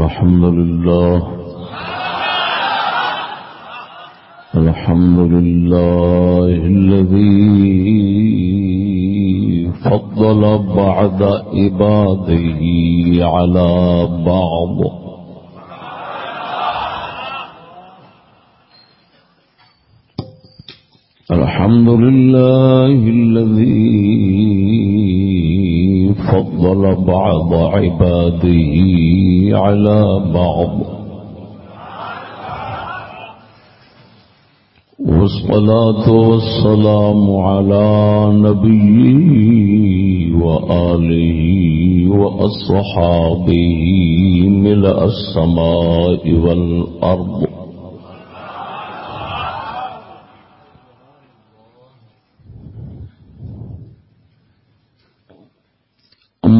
الحمد لله الحمد لله الذي فضل بعد عباده على بعض الحمد لله الذي فضل بعض عباده على بعض. والصلاة والسلام على نبيه وآله وأصحابه ملء السماء والأرض.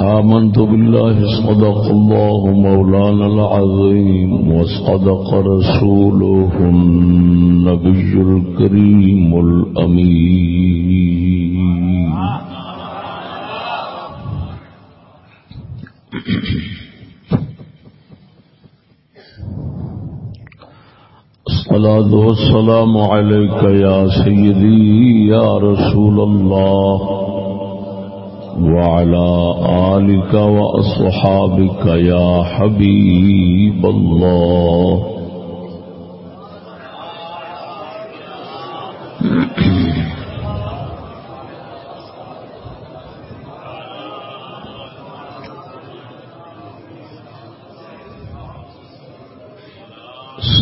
آمنت بالله، صدق الله مولانا العظيم، وصدق رسوله النبي الكريم الأمين. الصلاة والسلام عليك يا سيدي، يا رسول الله. وعلى آلك وأصحابك يا حبيب الله.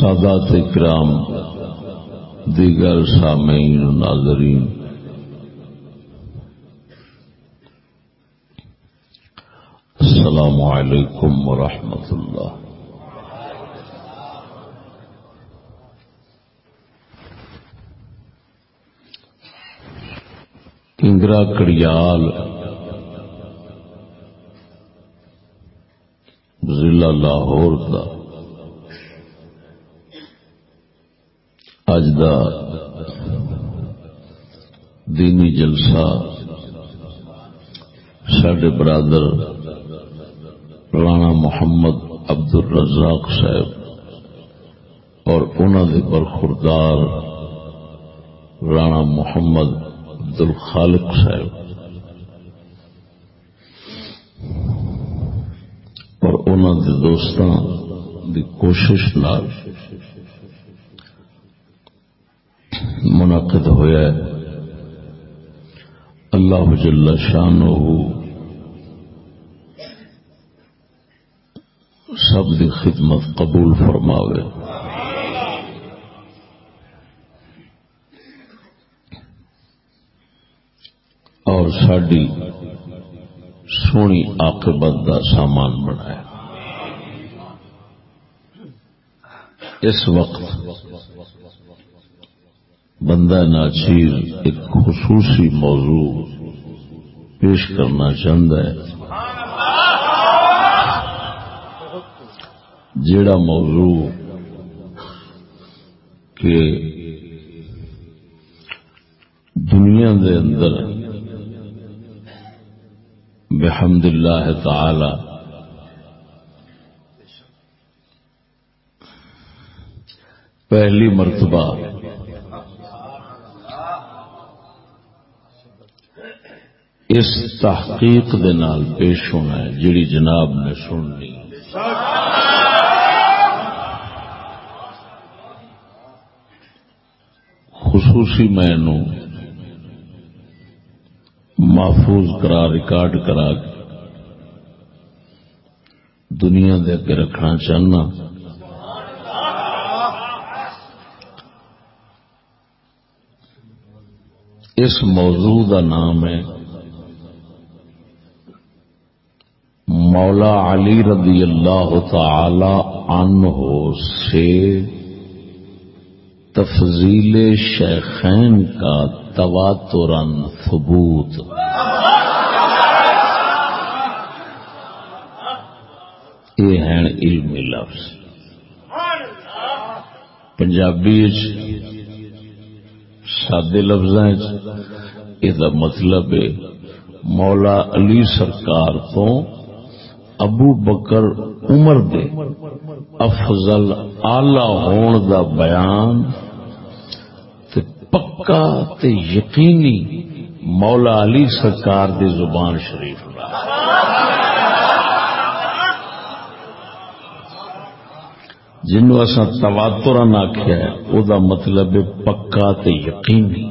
سادات اکرام دیگر سامعین ناظرین السلام علیکم ورحمۃ اللہ کنگرا کڑیال، ضلع لاہور کا اج کا دینی جلسہ سڈے برادر رانا محمد عبد الرزاق صاحب اور انہوں نے برخوردار رانا محمد عبد الخالق صاحب۔ اور انہوں کے دوستوں کی کوشش نال منعقد ہوا اللہ جل شانہ سب دی خدمت قبول فرماوے۔ اور ساری سونی عاقبت کا سامان بنایا۔ اس وقت بندہ ناچیر ایک خصوصی موضوع پیش کرنا چاہتا ہے۔ جیڑا موضوع کہ دنیا دے اندر بحمد اللہ تعالی پہلی مرتبہ اس تحقیق دے نال پیش ہونا ہے جیڑی جناب نے سننی خصوصی میں محفوظ کرا، ریکارڈ کرا دنیا دے اگے رکھنا چاہنا۔ اس موضوع کا نام ہے مولا علی رضی اللہ تعالی عنہ سے تفضیل شیخین کا تواترن ثبوت۔ یہ ہیں علمی لفظ۔ پنجابی سادے لفظ یہ مطلب ہے، مولا علی سرکار تو ابو بکر عمر دے افضل آلہ ہون دا بیان۔ پکا تے یقینی مولا علی سرکار دی زبان شریف جنو اصا تواتر آخیا او دا مطلب پکا تے یقینی۔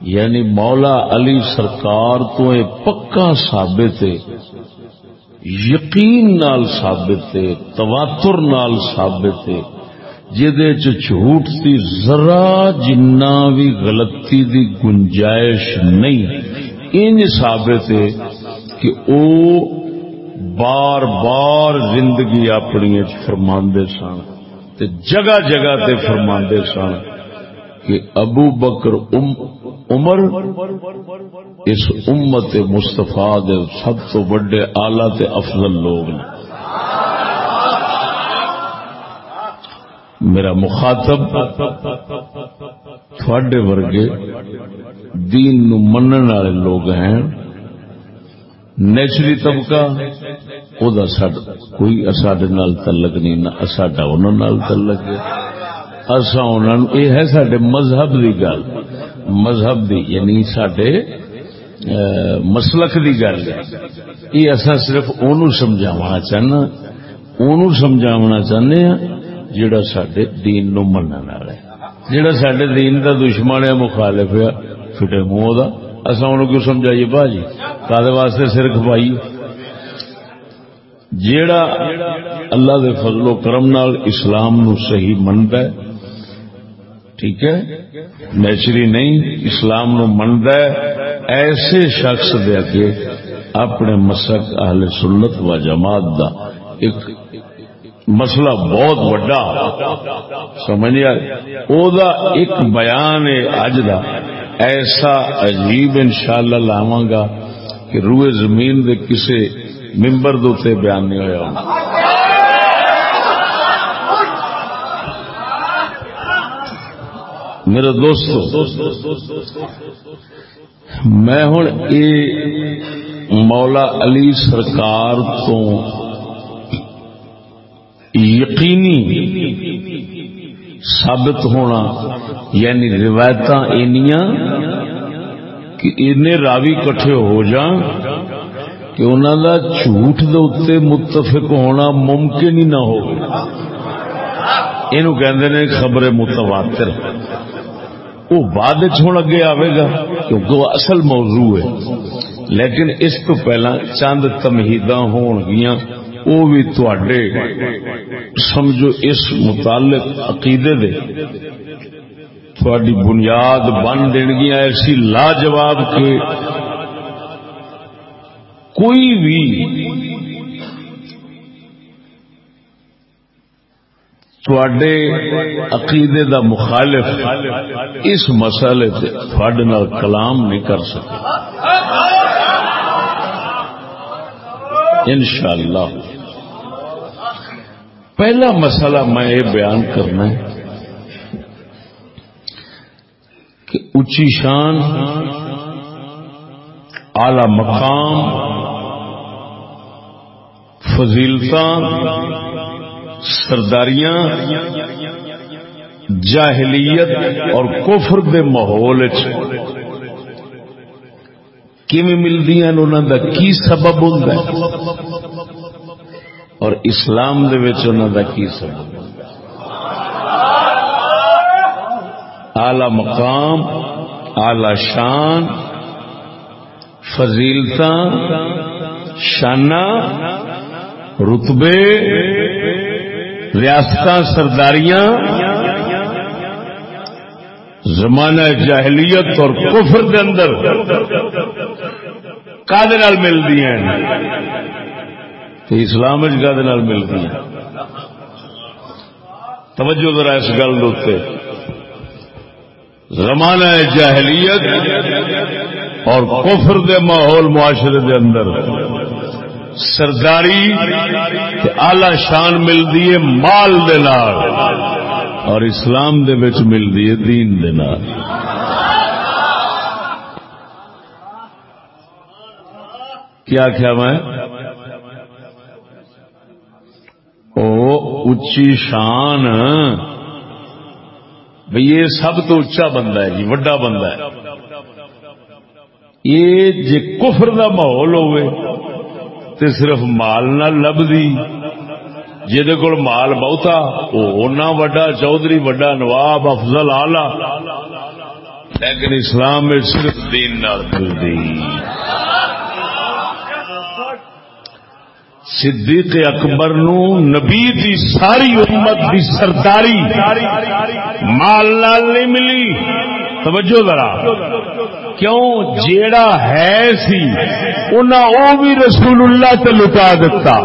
یعنی مولا علی سرکار تو یہ پکا ثابت ہے، یقین نال ثابت ہے، تواتر نال ثابت ہے۔ جہد جھوٹ کی ذرا جنا بھی غلطی دی گنجائش نہیں۔ ان ثابت ہے کہ او بار بار زندگی اپنی فرماندے سن تے جگہ جگہ تے فرماندے سن کہ ابو بکر ام عمر اس امت مستفا دے سب تو بڑے آلہ تے افضل لوگ نے۔ میرا مخاطب تھوڑے ورگے دین نو منن والے لوگ ہیں۔ نیچری طبقہ او دا ساڈ کوئی ساڈے نال تعلق نہیں، نہ ساڈا انہاں نال تعلق ہے۔ اساں انہاں اے ہے ساڈے مذہب دی گل۔ مذہب دی یعنی ساڈے مسلک دی گل۔ ہے یہ اساں صرف اونوں سمجھاونا چاہنا، اونوں سمجھاونا چاہنے ہاں۔ جڑا ساڈے دین نو منن والا ہے جڑا ساڈے دین دا دشمن ہے، مخالف ہے فٹے منہ دا۔ اصا ان کو سمجھائیے؟ باجی، کالے واسطے سر کھپائی جیڑا اللہ دے فضل و کرم نال اسلام نو صحیح منتا ہے، ٹھیک ہے؟ نیچری نہیں، اسلام نو منتا ہے۔ ایسے شخص دے اگے اپنے مسک اہل سنت و جماعت دا ایک مسئلہ بہت وڈا سمجھا او دا ایک بیان ہے اج دا۔ ایسا عجیب انشاءاللہ لاواں گا کہ روئے زمین دے کسے ممبر دوتے بیان نہیں ہویا ہوں میرے دوستو، میں ہوں اے مولا علی سرکار تو یقینی ثابت ہونا یعنی روایت اینیاں کہ ان راوی کٹھے ہو جان کہ انہوں دا جھوٹ دے اتنے متفق ہونا ممکن ہی نہ ہو یہ کہندے نے خبر متواتر۔ وہ بعد ہوں اگے آئے گا کیونکہ وہ اصل موضوع ہے۔ لیکن اس تو پہلا چند تمہیداں ہون گیاں۔ وہ بھی تھوڑے سمجھو اس متعلق عقیدے دے تھوڑی بنیاد بن دین گیا ایسی لاجواب کہ کوئی بھی تھوڑے عقیدے دا مخالف اس مسئلے تھوڑے نال کلام نہیں کر سکے۔ انشاءاللہ۔ پہلا مسئلہ میں یہ بیان کرنا ہے کہ اچھی شان، اعلی مقام فضیلتا سرداریاں، جاہلیت اور کفر دے ماحول کیویں ملدی انہوں دا کی سبب ہوں اور اسلام دے وچ انہوں دا کی سبب؟ اعلی مقام، اعلی شان فضیلتا شانہ رتبے ریاست سرداریاں، زمانہ جاہلیت اور کفر دے اندر کدے ملتی ہیں۔ تو اسلام کدے ملتی ہیں توجہ ذرا اس گل دے زمانہ جاہلیت اور کفر دے ماحول معاشرے دے اندر۔ سرداری آلہ شان ملتی ہے مال دے اور اسلام دے وچ ملتی ہے دین دے کیا کیا میں؟ اچھی شان۔ بھئی یہ سب تو اچا بندہ ہے جی وڈا بندہ ہے۔ یہ جی کفر دا ماحول ہوئے، تے صرف مال نہ لبدی جہد کول مال بہتا وہ وڈا، چودھری وڈا، نواب، افضل آلہ لیکن اسلام میں صرف دین ملتی صدیق اکبر نو نبی دی ساری امت دی سرداری مال لال نہیں ملی؟ توجہ ذرا۔ کیوں؟ جیڑا ہے سی، انہاں او بھی رسول اللہ تے لٹا دیتا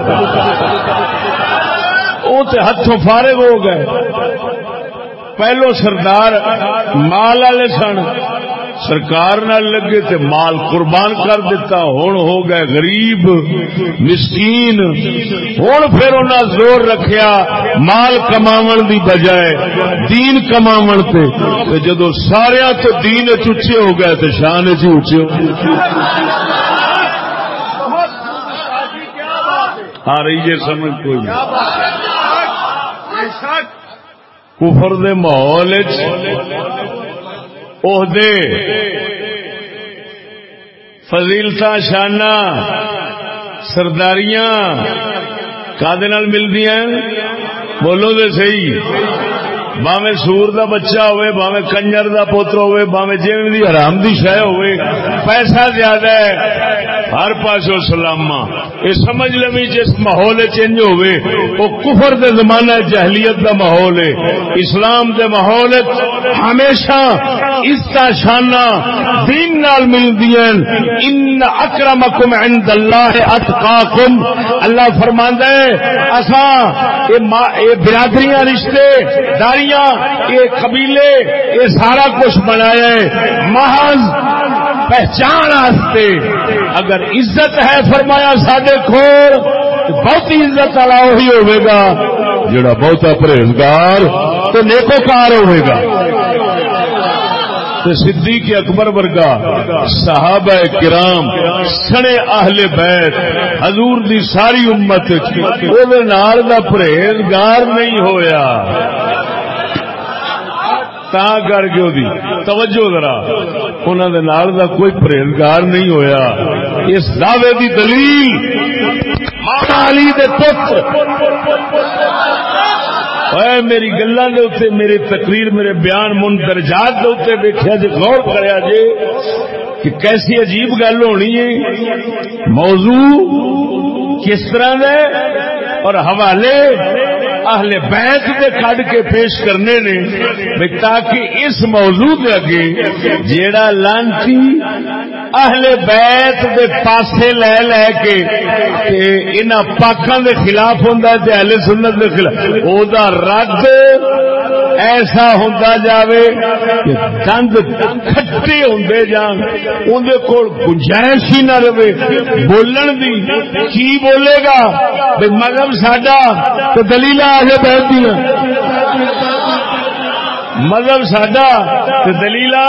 وہ تو ہاتھوں فارغ ہو گئے۔ پہلو سردار مال والے سن۔ سرکار نہ لگے تے مال قربان کر دیتا ہوں ہو گئے غریب، مسکین۔ ہوں پھر انہیں زور رکھیا مال کما دی بجائے، دین کما جدو سارا تو دین اچے ہو گئے تو شان چ اچے ہو آ رہی ہے، سمجھ کوئی کفر دے ماحول عہدے فضیلتا شانہ سرداریاں کدے ملتی بولو تو صحیح۔ باوے سور دا بچہ ہوئے باوے کنجر دا پوتر ہوئے باوے جیون دی حرام دی شہ ہوئے، پیسہ زیادہ ہے، ہر پاسو سلاما یہ سمجھ لوی جس ماحول چینج ہوئے، وہ کفر دے زمانہ جہلیت دا ماحول ہے۔ اسلام دے ماحول ہمیشہ اس کا شانہ دین نال ملدی ان اکرمکم عند اللہ اتقاکم۔ اللہ فرماندا ہے، اساں اے برادریاں، رشتے داری داریاں یہ قبیلے، یہ سارا کچھ بنایا ہے۔ محض پہچان آستے اگر عزت ہے، فرمایا سڈے کھول بہت عزت والا وہی ہوئے گا۔ جڑا بہت پرہیزگار، تو نیکوکار ہوئے گا۔ صدیق اکبر ورگا، صحابہ کرام سنے اہل بیت، حضور دی ساری امت دا پرہیزگار نہیں ہویا۔ تا کر کے دی توجہ ذرا۔ انہوں نے نال دا کوئی پرہیزگار نہیں ہویا۔ اس دعوے دی دلیل مانا علی دے پتر اے میری گلا میری تقریر، میرے بیان من درجات دے اتنے دیکھا جی غور کریا جی کہ کیسی عجیب گل ہونی ہے۔ موضوع کس طرح دے اور حوالے اہل بیت دے کڈ کے پیش کرنے نے تاکہ اس موضوع دے اگے جیڑا لانتی اہل بیت دے پاسے لے لے کے ان پاکوں دے خلاف ہوں اہل سنت دے خلاف، او دا رد ایسا ہوں جاوے کہ دند کھٹے ہوں جان اندر کول گنجائش ہی نہ رہے، بولن دی کی بولے گا؟ مذہب ساڈا تو دلیل مذہب سڈا دلیلا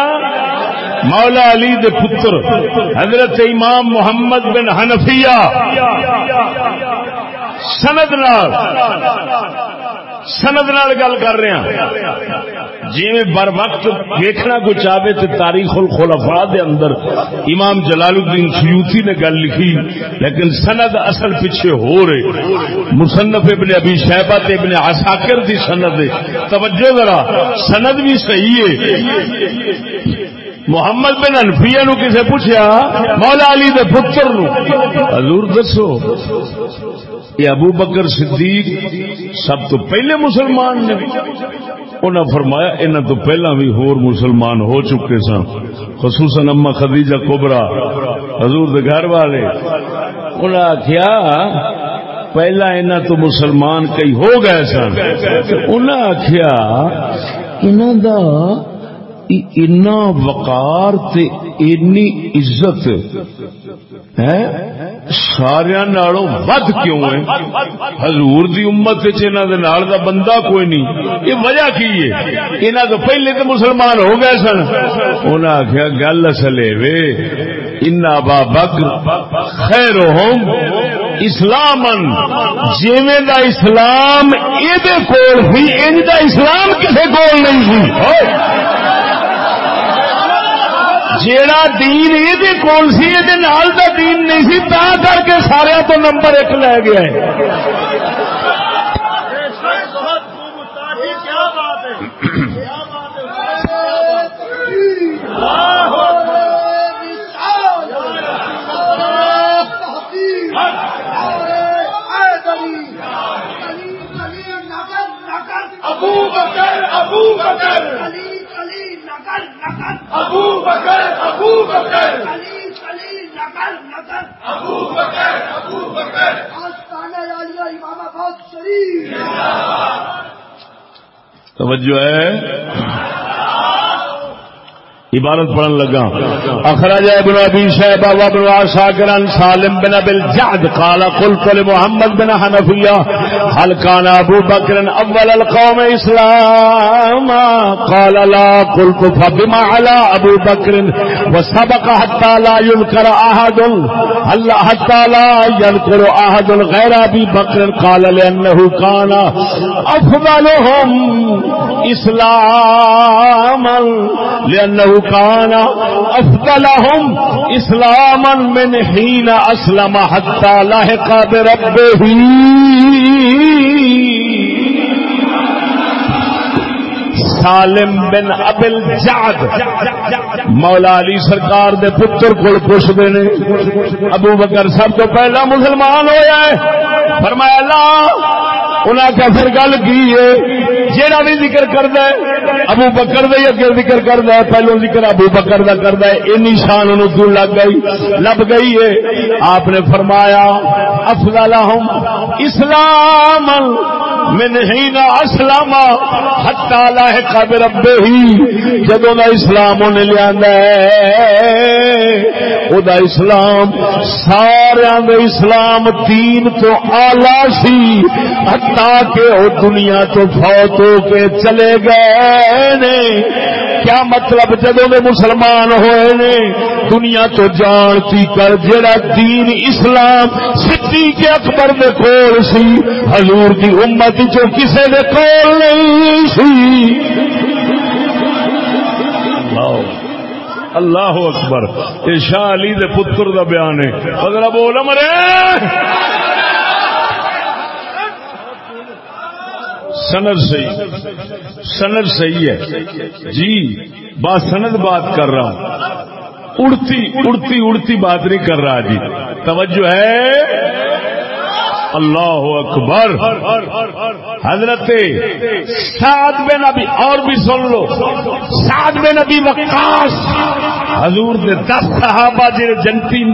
مولا علی دے پتر حضرت امام محمد بن حنفیہ۔ سند نال۔ سند نال گل کر رہے ہیں۔ جی بر وقت دیکھنا کو چاہے تو تاریخ الخلفاء دے اندر امام جلال الدین سیوتی نے گل لکھی، لیکن سند اصل پیچھے ہو رہے۔ مصنف ابن ابھی شہبت ابن عساکر دی سند توجہ ذرا، سند بھی صحیح ہے۔ محمد بن انفیا نو کسے پوچھا مولا علی دے پتر نو۔ حضور دسو۔ یہ ابو بکر صدیق سب تو پہلے مسلمان نے۔ انہیں فرمایا انہوں تو پہلا بھی ہور مسلمان ہو چکے سن۔ خصوصاً اما خدیجہ کوبرا حضور دے گھر والے۔ انہیں آخیا پہلا انہوں تو مسلمان کئی ہو گئے سن۔ انہیں آخیا انہوں دا اینا وقار تے اینی عزت ہے؟ سارا نالوں ود کیوں ہے حضور دی امت دے نال دا بندہ کوئی نہیں۔ یہ وجہ کی ہے؟ انہاں تو پہلے تو مسلمان ہو گئے سن۔ انہاں آخیا گل اصلے وے۔ ان با بکر خیر ہوم۔ اسلام جیویں دا اسلام یہ کول سی انج دا اسلام کسے کول نہیں سی جیڑا دین یہ کول سی یہ نال دا دین نہیں سی، تا کر کے سارا تو نمبر ایک لے گیا ہے ابو بکر ابو بکر۔ ابو بکر ابو بکر۔ ابو بکر ابو بکر۔ امام آباد شریف۔ توجہ ہے۔ عبارت پڑھن لگا۔ اخرج ابن ابي شيبه وابن عساكر عن سالم بن ابي الجعد قال قلت لمحمد بن حنفيه هل كان ابو بكر اول القوم اسلاما قال لا، قلت فبما على ابو بكر وسبق حتى لا يذكر احد، هل حتى لا يذكر احد غير ابي بكر قال لانه كان افضلهم اسلاما، لانه كان افضلهم اسلاما من حين اسلم حتى لاحق بربه. سالم بن ابل جاد مولا علی سرکار دے پتر کو پوچھتے نے، ابو بکر سب تو پہلا مسلمان ہویا ہے۔ فرمایا اللہ انہاں کیا پھر گل کی ہے؟ جہاں بھی ذکر کرد ابو بکر دے اگے ذکر کرد پہلو ذکر ابو بکر دا کرد این شان ان کیوں لگ گئی، لب گئی ہے۔ آپ نے فرمایا، افضل اسلام من ہین اسلام حتا لاحق ربے ہی جدوں دا اسلام انہیں لیا او دا اسلام سارا دے اسلام دین تو آلہ سی حتا کہ او دنیا تو فوت ہو کے چلے گئے نے۔ کیا مطلب جدوں میں مسلمان ہوئے نے؟ دنیا تو جانتی کر جڑا دین اسلام سدھی کے اکبر دے کول سی، حضور دی امت جو کسے دے کول نہیں سی۔ اللہ اکبر، یہ شاہ علی دے پتر دا بیان ہے۔ اگر بول مرے سند صحیح سند صحیح ہے۔ جی بات سند بات کر رہا ہوں۔ اڑتی اڑتی اڑتی بات نہیں کر رہا جی۔ توجہ ہے؟ اللہ اکبر۔ حضرت سعد بن ابھی اور بھی سن لو۔ سعد بن ابھی وقاص۔ حضور دے دس صحابہ جن جنتی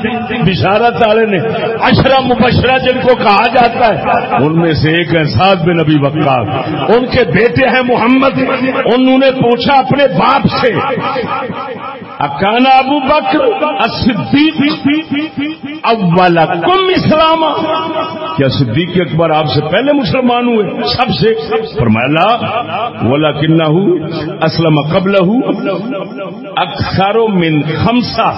بشارت والے نے اشرا مبشرہ جن کو کہا جاتا ہے، ان میں سے ایک ہے سعد بن ابھی وقاص۔ ان کے بیٹے ہیں محمد۔ انہوں نے پوچھا اپنے باپ سے اکانا ابو بکر اول کم اسلام کیا صدیق اکبر آپ سے پہلے مسلمان ہوئے؟ سب سے۔ فرمایا ولا کنہ اسلم قبل اکثر من خمسا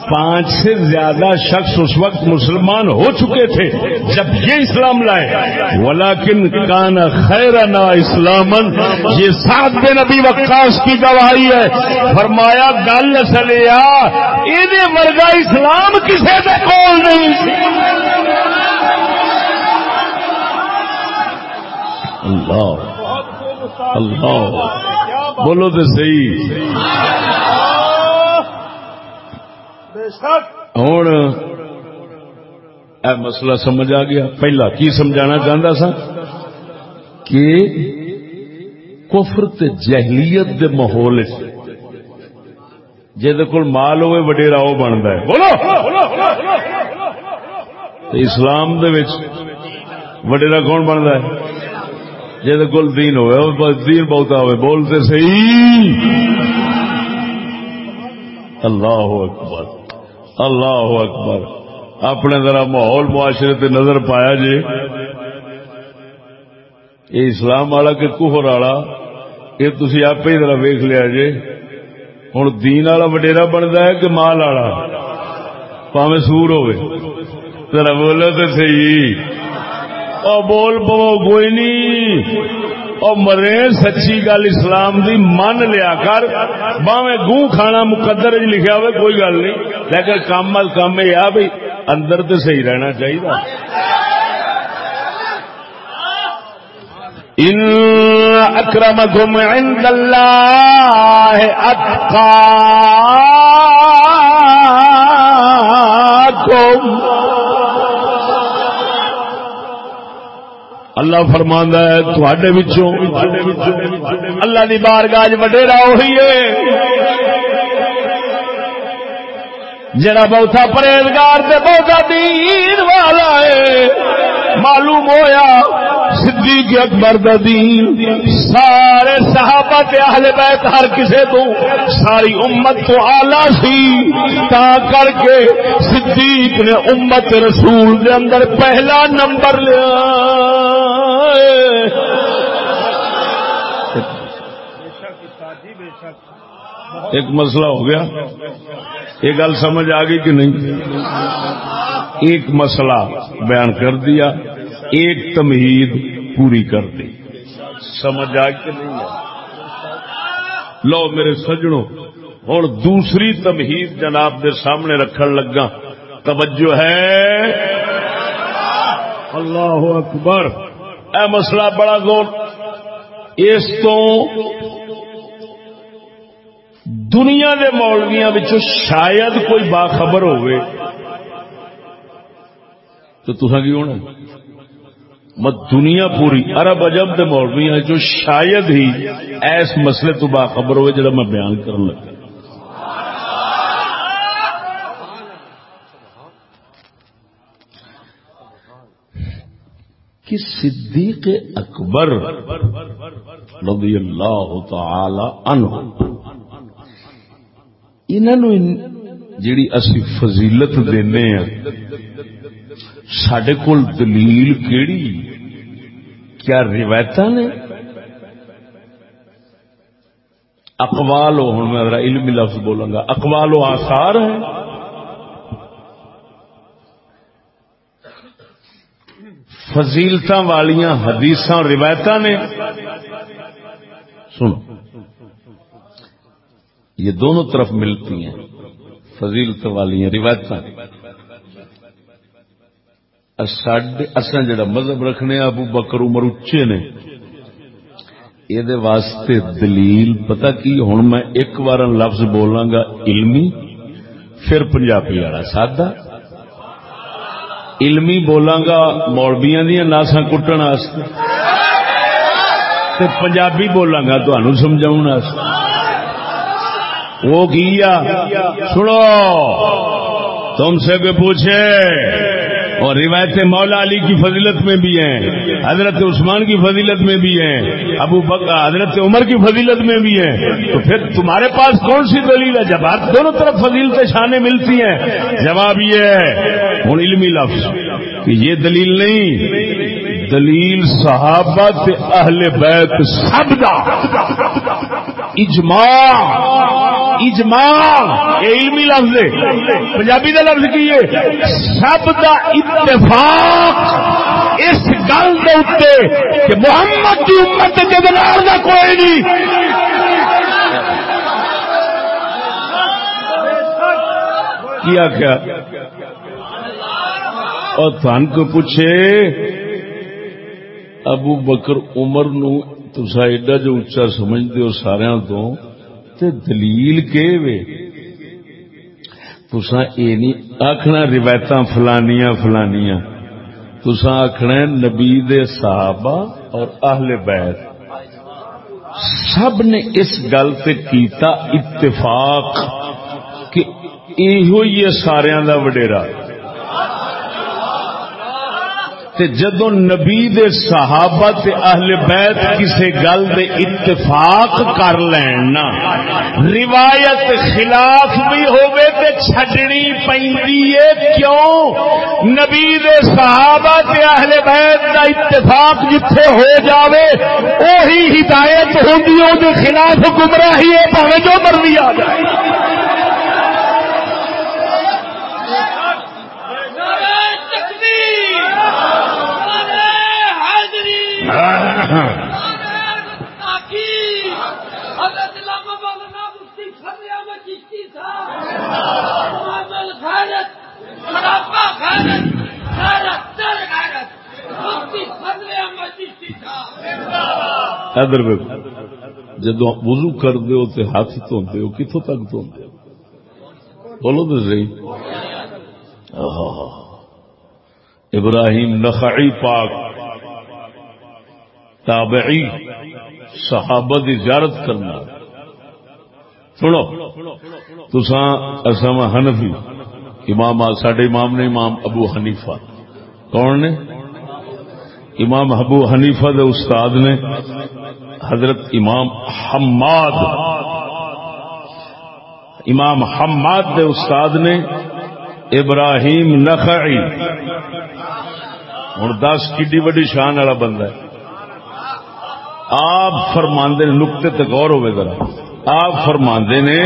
پانچ سے زیادہ شخص اس وقت مسلمان ہو چکے تھے جب یہ اسلام لائے۔ ولا کن کان خیر نا اسلامن یہ سات دن ابھی وقاص کی گواہی ہے۔ فرمایا، گل سلیا یہ ورگا اسلام کسی کے کول نہیں اللہ اللہ۔ بولو تو صحیح۔ ہوں مسئلہ سمجھ آ گیا۔ پہلا کی سمجھانا چاہتا سا؟ کہ کفر تے جہلیت دے ماحول جہد کول مال ہوئے، وڈیرا وہ بنتا ہے۔ بولو! اسلام دے وچ وڈیرا کون بنتا ہے؟ جہد کول دین ہوئے دین بہتا ہوئے، بولتے صحیح۔ اللہ اکبر اللہ اکبر۔ اپنے ذرا ماحول معاشرے تے نظر پایا جی یہ اسلام والا کہ کفر والا، یہ تھی آپ ہی ذرا ویخ لیا جی ہوں دین والا وڈیرا بنتا ہے کہ مال والا پاوے سور ہوئے ذرا بولو تو صحیح اور بول پو کوئی نہیں اور مرے سچی گل اسلام دی من لیا کر باوے گو کھانا مقدر چ لکھا ہوئے کوئی گل نہیں لیکن کام کام یہ بھی اندر تو صحیح رہنا چاہیے اکرمکم عند اللہ اتقاکم اللہ فرماندا ہے، تواڈے وچوں، اللہ دی بارگاہ وچ وڈیرا وہی ہے۔ جڑا بہتا پرہیزگار تے بہتا دین والا ہے، معلوم ہویا صدیق اکبر دین، سارے صحابہ تے اہل بیت ہر کسے تو، ساری امت تو آلہ سی۔ تا کر کے صدیق نے امت رسول دے اندر پہلا نمبر لیا۔ ایک مسئلہ ہو گیا۔ یہ گل سمجھ آ گئی کہ نہیں؟ ایک مسئلہ بیان کر دیا۔ ایک تمہید۔ پوری کر دی۔ سمجھ آ کے نہیں لو میرے سجنوں ہوں دوسری تمہید جناب دے سامنے رکھن لگا۔ توجہ ہے؟ اللہ اکبر۔ اے مسئلہ بڑا زور اس تو دنیا دے مولویاں مولویا شاید کوئی باخبر ہوئے۔ تو تصا کی ہونا؟ مت دنیا پوری ارب اجب دے مولوی ہیں جو شاید ہی ایس مسئلے تو باخبر ہوئے جڑا میں بیان کرنے لگا۔ کہ صدیق اکبر رضی اللہ تعالی عنہ انہوں جیڑی اسی فضیلت دینے ہیں سڈے کول دلیل کیڑی؟ کیا روایت نے؟ اقوال ہوں میں علمی لفظ بولوں گا۔ اقوال و آثار ہیں۔ فضیلت والیاں حدیث روایت نے۔ سنو۔ یہ دونوں طرف ملتی ہیں فضیلت والی روایت اصا جڑا مذہب رکھنے ابو بکر عمر اچے نے یہ واسطے دلیل پتہ کی؟ ہوں میں ایک بار لفظ بولاں گا، علمی، پھر پنجابی والا سادہ۔ علمی بولاں گا مولبیاں دیا ناسا کٹن پنجابی بولاں گا تمہیں سمجھا وہ کیا؟ سنو۔ تم سے بھی پوچھے۔ اور روایت مولا علی کی فضیلت میں بھی ہیں، حضرت عثمان کی فضیلت میں بھی ہیں، ابو بک حضرت عمر کی فضیلت میں بھی ہیں۔ تو پھر تمہارے پاس کون سی دلیل ہے؟ جب آپ دونوں طرف فضیلت شانے ملتی ہیں، جواب یہ ہے ہوں علمی لفظ، کہ یہ دلیل نہیں، دلیل صحابہ اہل بیت سب دا۔ اجماع اجماع علمی لفظ پنجابی کا لفظ کی ہے؟ سب کا اتفاق اس گل کے کہ محمد کی امت جدنار کا کوئی نہیں۔ کیا کیا اور تھان کو پوچھے، ابو بکر عمر نو تسا ایڈا جو اچا سمجھتے ہو سارا تو، تے دلیل کے وے؟ تسا یہ نہیں آخنا روایت فلانیاں فلانیاں۔ تسا آخنا نبی دے صحابہ اور اہل بیت۔ سب نے اس گل سے کیتا اتفاق کہ یہ سارا دا وڈیرا۔ تے جدو نبی دے صحابہ تے اہل بیت کسے گل دے اتفاق کر لین نا، روایت خلاف بھی ہوئے تے چھڈنی پیندی ہے، کیوں؟ نبی دے صحابہ تے اہل بیت دا اتفاق جتھے ہو جاوے وہی ہدایت ہوندی او دے خلاف گمراہی ہے بھاوے جو مرضی آ جائے۔ ادھر جدو وضو کر دو تے ہاتھ دھوتے ہو کتوں تک دھوتے بولو تو صحیح۔ ابراہیم نخعی پاک۔ تابعی، صحابہ دی زیارت کرنا۔ سنو تسا اسام حنفی، امام سڈے امام نے امام ابو حنیفہ۔ کون نے؟ امام ابو حنیفہ دے استاد نے۔ حضرت امام حماد۔ امام حماد دے استاد نے۔ ابراہیم نخعی۔ ہوں دس کی وڈی شان والا بندہ ہے۔ آپ فرماندے نے، نقطے تک غور ہوئے ذرا۔ آپ فرماندے نے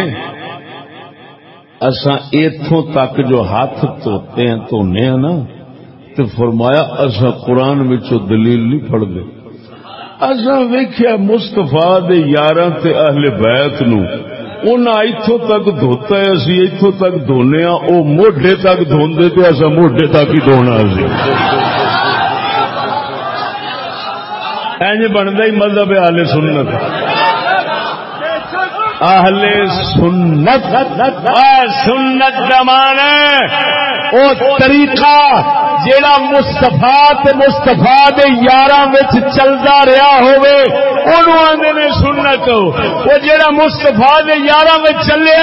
اسا ایتھوں تک جو ہاتھ دھوتے ہیں، دھونے ہیں نا تو فرمایا اسا قرآن وچوں دلیل نہیں پڑھ دے اسا ویکھیا مستفا دے یاراں تے اہل بیت نو انہاں ایتھوں تک دھوتا ہے، اسی ایتھوں تک دھونے ہاں او موڈے تک دھوندے تے اسا موڈے تک ہی دھونا سی اینج بنتا ہی مذہب آلے سنت۔ اہل سنت۔ سنت دمان او طریقہ جیڑا مستفا مستفا یار چلتا رہا ہوئے آدھے نے سنت۔ وہ جیڑا مستفا یار چلے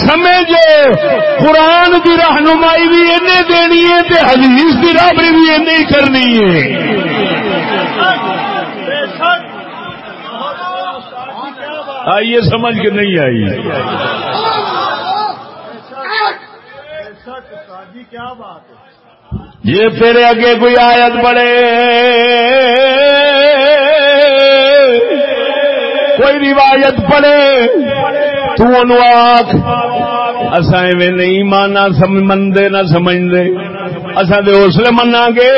سمجھو قرآن کی رہنمائی بھی اینے دینی ہے حدیث کی رابری بھی اینے کرنی ہے۔ آئیے سمجھ کے نہیں آئی۔ یہ پھر آگے کوئی آیت بڑے کوئی روایت پڑے تو آخ اصا ایویں نہیں مانا مندے نہ سمجھتے اصا تو اسلے منا گے۔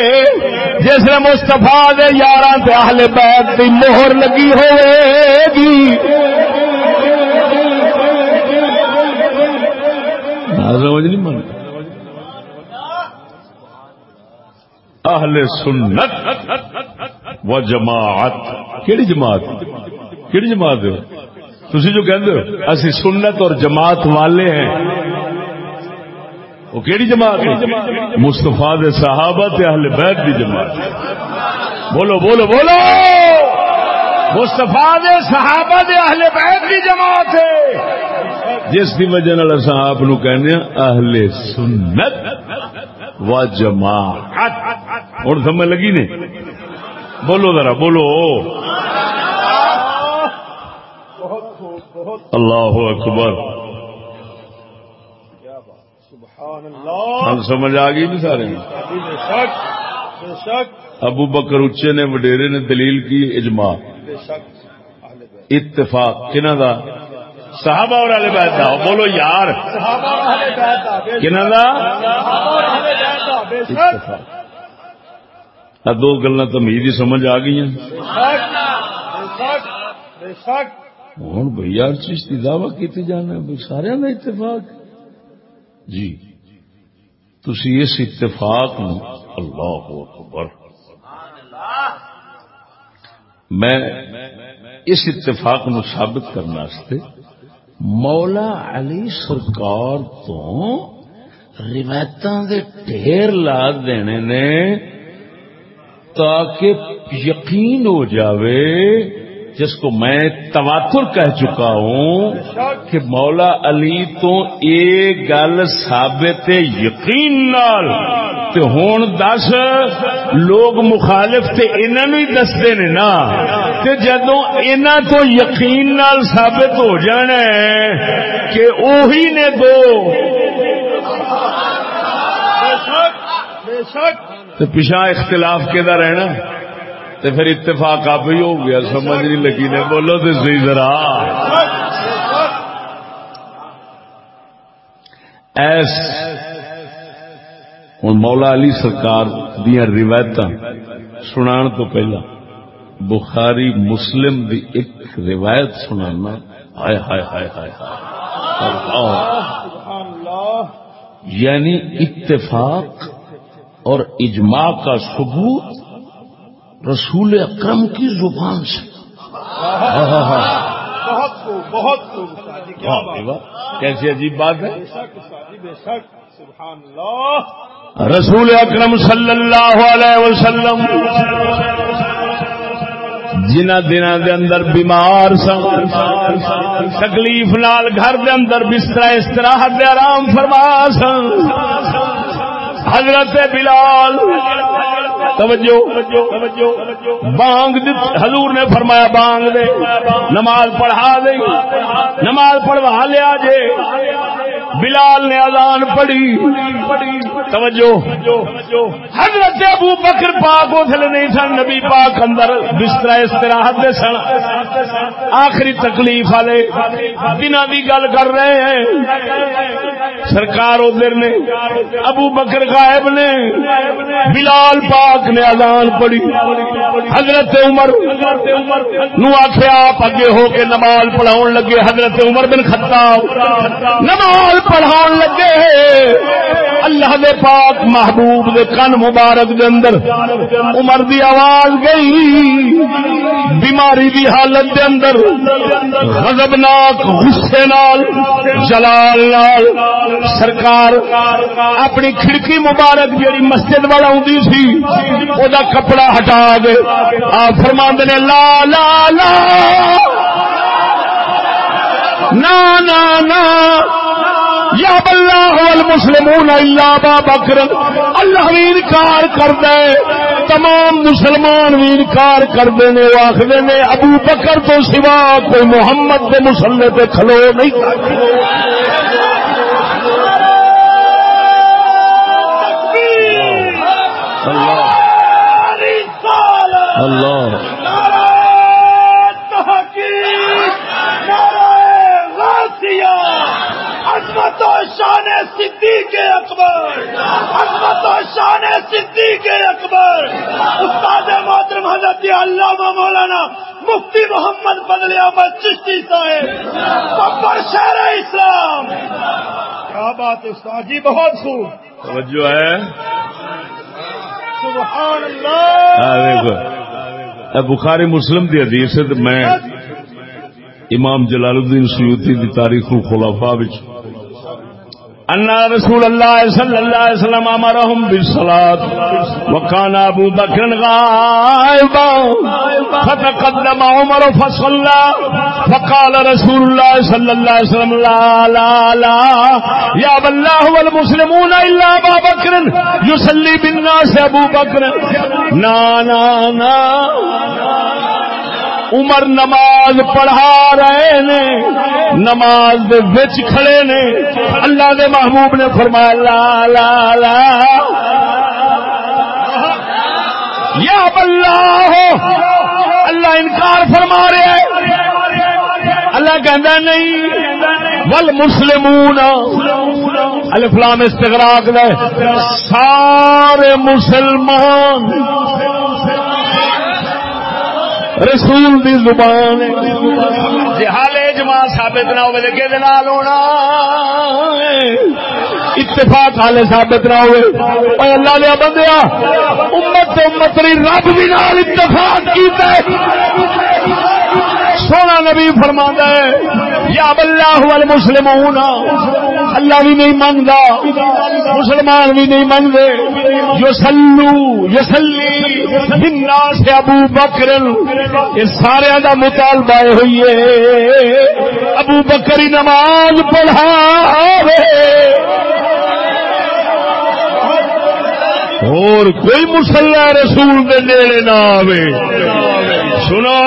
جس نے مستفا دے یار اہل بیت کی مہر لگی ہوئے گی۔ نہیں من اہل سنت و جماعت۔ کیڑی جماعت؟ کیڑی جماعت تھی جو کہتے ہو، اسی سنت اور جماعت والے ہیں۔ وہ کیڑی جماعت مستفا صحابہ تے اہل بیت دی جماعت بولو بولو بولو! مستفا صحابہ دے اہل بیت دی جماعت ہے۔ جس کی وجہ آپ کہنے اہل سنت و جماعت۔ ہوں سمجھ لگی نے؟ بولو ذرا بولو۔ اللہ اکبر۔ ہم ہاں۔ سمجھ آ گئی جی نہیں سارے ابو بکر اچے نے، وڈیرے نے دلیل کی اجماع۔ اتفاق کنہ دا؟ صحابہ اور اہل بیت دا۔ بولو یار۔ صحابہ اور اہل بیت دا کنا دو گلا تو امید ہی سمجھ آ گئی ہیں۔ ہوں بھائی یار چیز کی دعوی کی جانا بھائی سارے کا اتفاق۔ جی۔ تھی اس اتفاق اللہ اکبر۔ میں اس اتفاق نو ثابت کرنے مولا علی سرکار تو روایت دے ڈھیر لا دینے نے تاکہ یقین ہو جاوے جس کو میں تواتر کہہ چکا ہوں کہ مولا علی تو ایک گل ثابت یقین نال تے ہون دس لوگ مخالف تے انہوں ہی دستے نے نا۔ تے جدو انہوں تو یقین نال ثابت ہو جانا ہے کہ اوہی نے دو۔ پچھا اختلاف کے رہنا؟ تو پھر اتفاق آپ ہی ہو گیا، سمجھ نہیں لگی، نے بولو تو صحیح ذرا۔ ایس ہوں مولا علی سرکار دیا روایت سنان تو پہلا، بخاری مسلم دی ایک روایت سنانا۔ ہائے ہائے ہائے ہائے ہائے۔ یعنی اتفاق اور اجماع کا ثبوت رسول اکرم کی زبان سے۔ کیسی عجیب بات ہے۔ رسول اکرم صلی اللہ علیہ وسلم جنہ دن دے اندر بیمار سن تکلیف نال گھر دے اندر بستر استراحت دے آرام فرما سن۔ حضرت بلال توجہ، بانگ حضور نے فرمایا بانگ دے، نماز پڑھا دے، نماز پڑھوا لیا جے۔ بلال نے اذان پڑھی۔ توجہ، حضرت ابو بکر پاک اسلے نہیں سن، نبی پاک اندر بستر استراحت دے سن۔ آخری تکلیف والے دنوں کی گل کر رہے ہیں۔ سرکار ادھر نے، ابو بکر غائب نے، بلال پاک نے اذان پڑھی۔ حضرت عمر نو آخیا آپ اگے ہو کے نماز پڑھاؤ لگے۔ حضرت عمر بن خطاب نماز پڑھا لگے۔ اللہ دے پاک محبوب دے کن مبارک دے اندر عمر دی آواز گئی، بیماری دی حالت دے اندر غضبناک غصے نال، جلال نال سرکار اپنی کھڑکی مبارک جیڑی مسجد والا ہوں سی، او دا کپڑا ہٹا دے۔ آپ فرما نے، لا لا لا۔ نا نا نا۔ یا اللہ المسلمون الا با بکر۔ اللہ بھی انکار کر دے تمام مسلمان بھی انکار کر دے نے آخر نے ابو بکر تو سوا کوئی محمد کے مسلے پہ کھلو نہیں۔ اللہ اللہ عظمت و شان صدیق اکبر۔ عظمت و شان صدیق اکبر۔ استاد محترم حضرت علامہ مولانا مفتی محمد بدل احمد چشتی صاحب۔ ببر شہر اسلام۔ کیا بات استاد جی بہت خوب۔ توجہ ہے۔ سبحان اللہ۔ دیکھو۔ بخاری مسلم دی حدیث میں امام جلال الدین سیوتی دی تاریخ الخلافہ وچ ان رسول اللہ صلی اللہ علیہ وسلم امرهم بالصلاه وكان ابو بکر غائبا، فتقدم عمر فصلى، فقال رسول الله صلی اللہ علیہ وسلم، لا لا لا، يا الله والمسلمون الا ابو بکر يصلي بالناس ابو بکر نا نا نا. عمر نماز پڑھا رہے نے، نماز دے وچ کھڑے نے۔ اللہ دے محبوب نے فرمایا، لا لا لا۔ یا اللہ اللہ انکار فرما رہے اللہ کہندا نہیں ول مسلمون الفلام استغراق دے۔ سارے مسلمان رسول دی زبان حال اجماع ثابت نہ ہوئے کہ نال ہونا اتفاق حال ثابت نہ ہوئے۔ اور اللہ نے بندیا امت امت رب بھی نال اتفاق کیتا ہے۔ سونا نبی فرما ہے یا اللہ والمسلم اللہ بھی نہیں منگا مسلمان بھی نہیں منگے جو سلو جو سے ابو بکر، یہ سارے کا مطالبہ ہوئی ہے۔ ابو بکری نماز پڑھا اور کوئی مسلح رسول دے نیڑے نہ آوے۔ سنو۔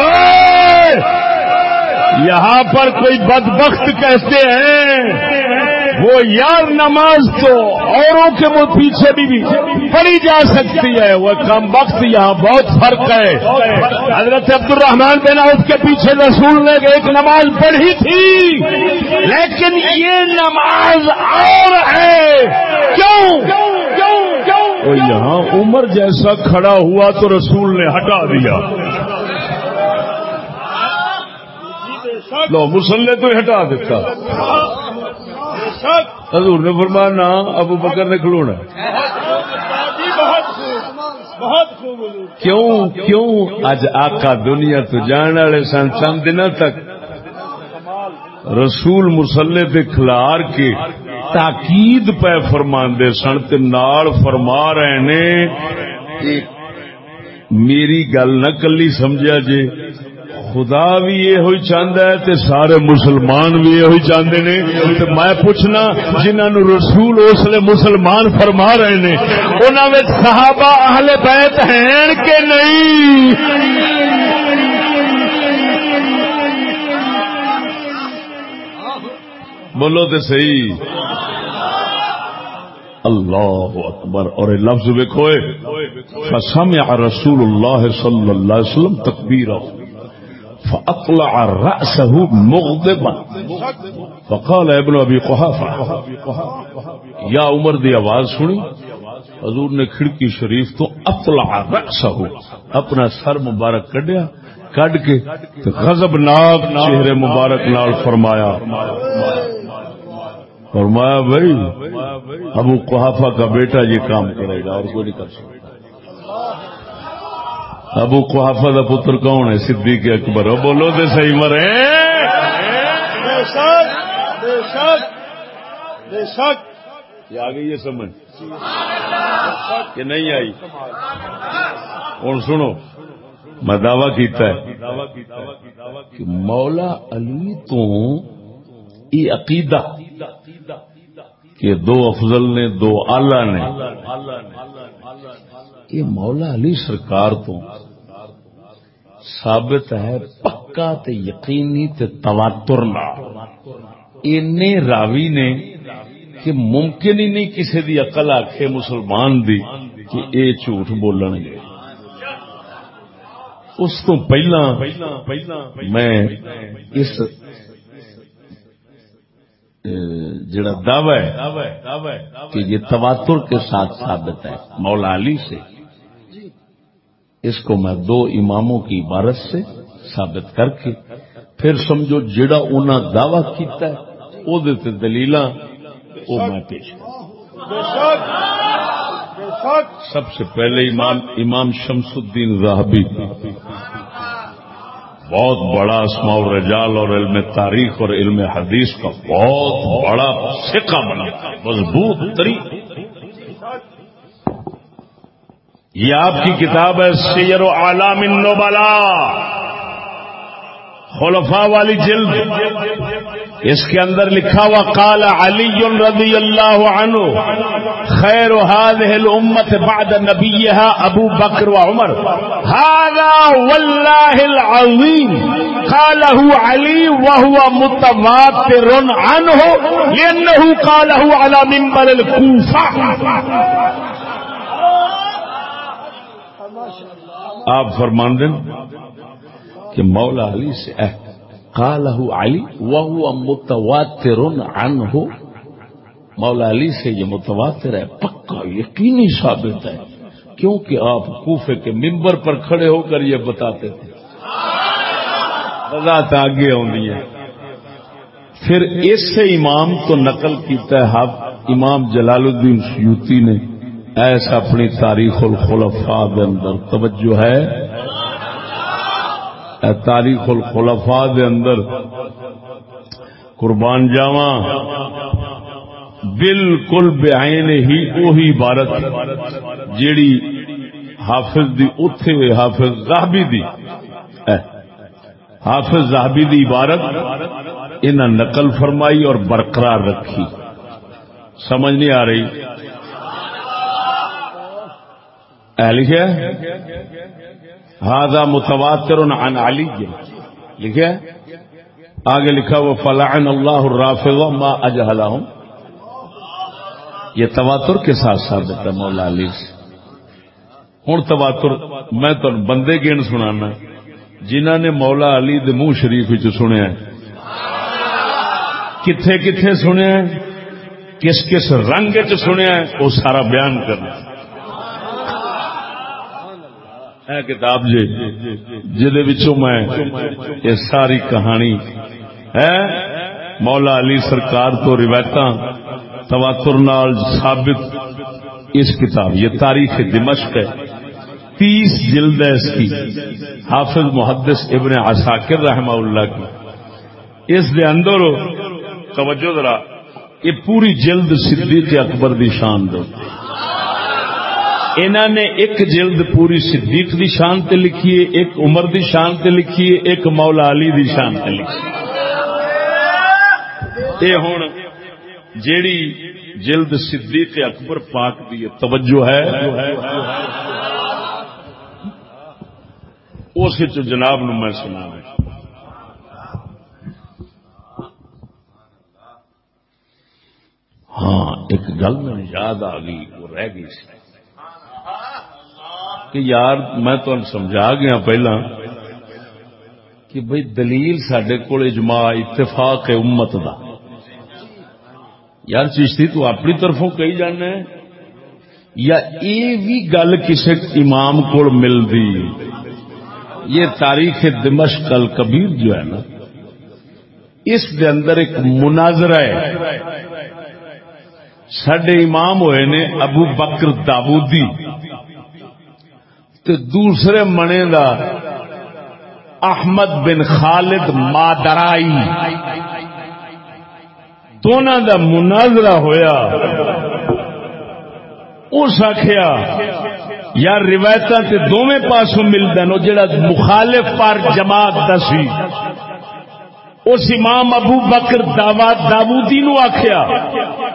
یہاں پر کوئی بدبخت کہتے ہیں۔ وہ یار نماز تو اوروں کے وہ پیچھے بھی پڑھی جا سکتی ہے۔ وہ کم وقت یہاں بہت فرق ہے۔ حضرت عبد الرحمان بن عوف کے پیچھے رسول نے ایک نماز پڑھی تھی۔ لیکن یہ نماز اور ہے۔ کیوں؟ وہ یہاں عمر جیسا کھڑا ہوا تو رسول نے ہٹا دیا۔ لو، مسلح تو ہٹا دیتا۔ حضور نے فرمانا ابو بکر نے کھلونا۔ کیوں؟ کیوں؟ اج آقا دنیا تو جان والے سن چند دن تک۔ رسول مسلے پہ کھلار کے تاکید پہ فرماندے سن تے نال فرما رہے نے۔ میری گل نہ کلی سمجھا جے۔ خدا بھی یہ ہوئی چاہتا ہے تے سارے مسلمان بھی یہ ہوئی چاہتے نے تے میں پوچھنا جنہوں رسول اس لیے مسلمان فرما رہے نے انہوں میں صحابہ اہل بیت ہیں کہ نہیں؟ بولو تو صحیح۔ اللہ اکبر۔ اور لفظ ویکو فسمع رسول اللہ صلی اللہ علیہ وسلم تکبیر فاطلع رأسه مغضبا. فقال ابن ابي قحافه یا عمر دی آواز سنی، حضور نے کھڑکی شریف تو اطلع رأسه، اپنا سر مبارک کڈیا، کڈ کے غضب ناک چہرے مبارک نال فرمایا فرمایا بھائی، ابو قحافہ کا بیٹا یہ کام کرے گا اور کوئی نہیں کر سکتا۔ ابو قحافہ کا پتر کون ہے؟ صدیق اکبر۔ ہو بولو تو صحیح مرے۔ آ گئی یہ سمجھ۔ کہ نہیں آئی۔ ہوں سنو۔ میں دعوی کیتا ہے کہ مولا علی تو یہ عقیدہ کہ دو افضل نے دو آلہ نے۔ یہ مولا علی سرکار تو۔ ثابت ہے، پکا تے یقینی تے تواتر اینے راوی نے کہ ممکن ہی نہیں کسی دی عقل آخے مسلمان دی کہ اے جھوٹ بولن گے۔ اس تو پہلا میں اس جڑا دعوی ہے کہ یہ تواتر کے ساتھ ثابت ہے، مولا علی سے۔ اس کو میں دو اماموں کی عبارت سے ثابت کر کے پھر سمجھو جڑا انہوں دعوی کیتا ہے، او دیتے دلیل وہ میں پیش سب سے پہلے امام امام شمس الدین راہبی بہت بڑا اسماء الرجال اور علم تاریخ اور علم حدیث کا بہت بڑا سکہ بنا، مضبوط تری یہ آپ کی کتاب ہے سیر و عالام النبلا خلفا والی جلد۔ اس کے اندر لکھا ہوا، قال علی رضی اللہ عنہ، خیر هذه الامه بعد نبيها ابو بکر و عمر۔ هذا والله العظیم۔ قاله علي وهو متواتر عنه لانه قاله على منبر الكوفه آپ فرمان دیں کہ مولا علی سے قالہ علی وہ متواتر عنہ۔ مولا علی سے یہ متواتر ہے، پکا یقینی ثابت ہے۔ کیونکہ آپ کوفے کے ممبر پر کھڑے ہو کر یہ بتاتے تھے۔ رضات آگے ہونی ہے۔ پھر اس سے امام تو نقل کیتا ہے ہاں، امام جلال الدین سیوتی نے ایسا اپنی تاریخ الخلفاء دے اندر توجہ ہے۔ اے تاریخ الخلفاء دے اندر قربان جاوا بالکل بےآئین ہی وہی عبارت جیڑی حافظ دی اتے حافظ زاہبی دی۔ حافظ زاہبی دی عبارت انہیں نقل فرمائی اور برقرار رکھی۔ سمجھ نہیں آ رہی؟ لکھے؟ ہاضا متواتر عن علی. لکھے؟ آگے لکھا وہ فلعن اللہ الرافض ما اجہلہم یہ تواتر کے ساتھ ساتھ دیتا ہے مولا علی سے. ہوں تواتر، میں تو بندے گین سنانا. جنہ نے مولا علی دے منہ شریف سنیا کتھے کتھے سنیا کس کس رنگ چ سنیا وہ سارا بیان کرنا ہے کتاب جی جہد میں یہ ساری کہانی ہے۔ مولا علی سرکار تو روایت تواتر نال ثابت اس کتاب، یہ تاریخ دمشق ہے۔ تیس جلد ہے اس کی حافظ محدث ابن عساکر رحمہ اللہ کی۔ اس دے اندر توجہ ذرا، یہ پوری جلد صدیق اکبر دی شان دو۔ انہوں نے ایک جلد پوری صدیق دی شان تے لکھی ہے، ایک عمر دی شان تے لکھی ہے، ایک مولا علی دی شان تے لکھی اے ہوں جیڑی جلد صدیق اکبر پاک دی توجہ ہے، اس جناب نو میں سنا ہاں ایک گل میں یاد آ گئی، وہ رہ گئی سی۔ کہ یار میں تو سمجھا گیا پہلا کہ بھئی دلیل سڈے کو اجماع اتفاق ہے امت دا۔ یار چشتی تو اپنی طرفوں کہی جانا ہے یا یہ بھی گل کسی امام کو ملتی یہ تاریخ دمشق الکبیر جو ہے نا، اس دے اندر ایک مناظرہ ہے۔ سڈے امام ہوئے نے ابو بکر داودی تے دوسرے منے دا احمد بن خالد مادرائی۔ دونوں دا مناظرہ ہویا۔ اس آخیا یا روایت تے دونوں پاسوں ملتا نو جڑا مخالف پر جماعت دسی اس امام ابو بکر داودی نو آخیا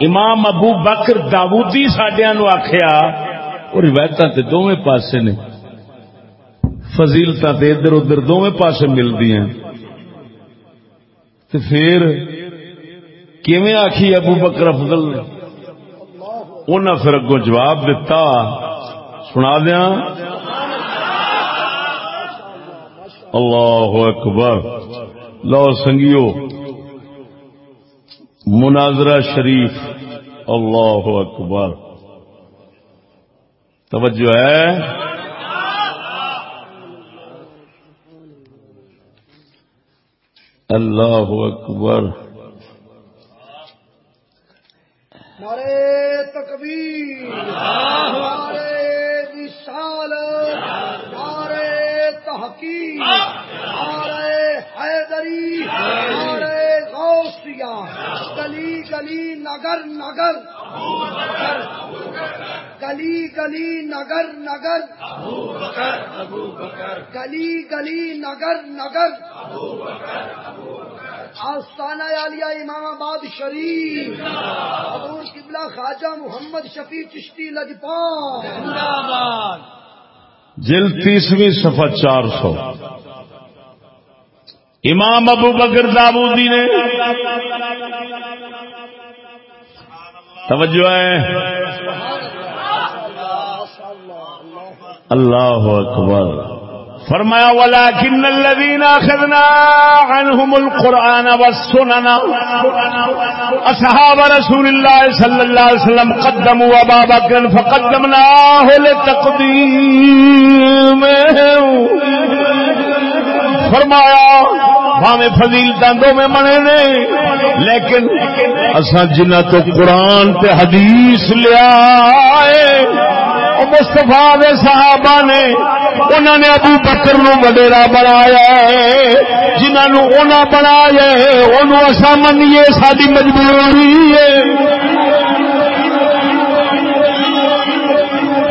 امام ابو بکر داودی سڈیا نو آخیا وہ روایت تے دونوں پاسے نے۔ فضیلت ادھر ادھر دونوں پاسے ملتی ہیں۔ تو پھر کیویں آخی ابو بکر افضل نے؟ انہیں پھر اگوں جواب دیتا سنا دیا اللہ اکبر۔ لو سنگیو۔ مناظرہ شریف۔ اللہ اکبر۔ توجہ ہے۔ اللہ اکبر نعرے تکبیر نعرے وشال نعرے تحقیق نعرے حیدری نعرے گلی گلی نگر نگر۔ گلی گلی نگر نگر۔ گلی گلی نگر نگر۔ آستانہ عالیہ امام آباد شریف۔ حضور قبلہ خواجہ محمد شفیع چشتی لجپان جل تیسویں صفحہ چار سو۔ امام ابو بکر داودی نے توجہ ہے اللہ اکبر فرمایا ولكن الذين اخذنا عنهم القران والسنن اصحاب رسول الله صلى الله عليه وسلم قدموا ابا بكر فقدمناه لتقديمه فرمایا بھاویں فضیلتاں دو میں منے نے۔ لیکن اساں جنہ تو قرآن تے حدیث لیا مستفا دے صحابہ نے انہوں نے ابو بکر نو وڈیرا بنایا ہے۔ جنہوں انہاں بنایا ہے انہوں اصا منیے ساری مجبوری ہے۔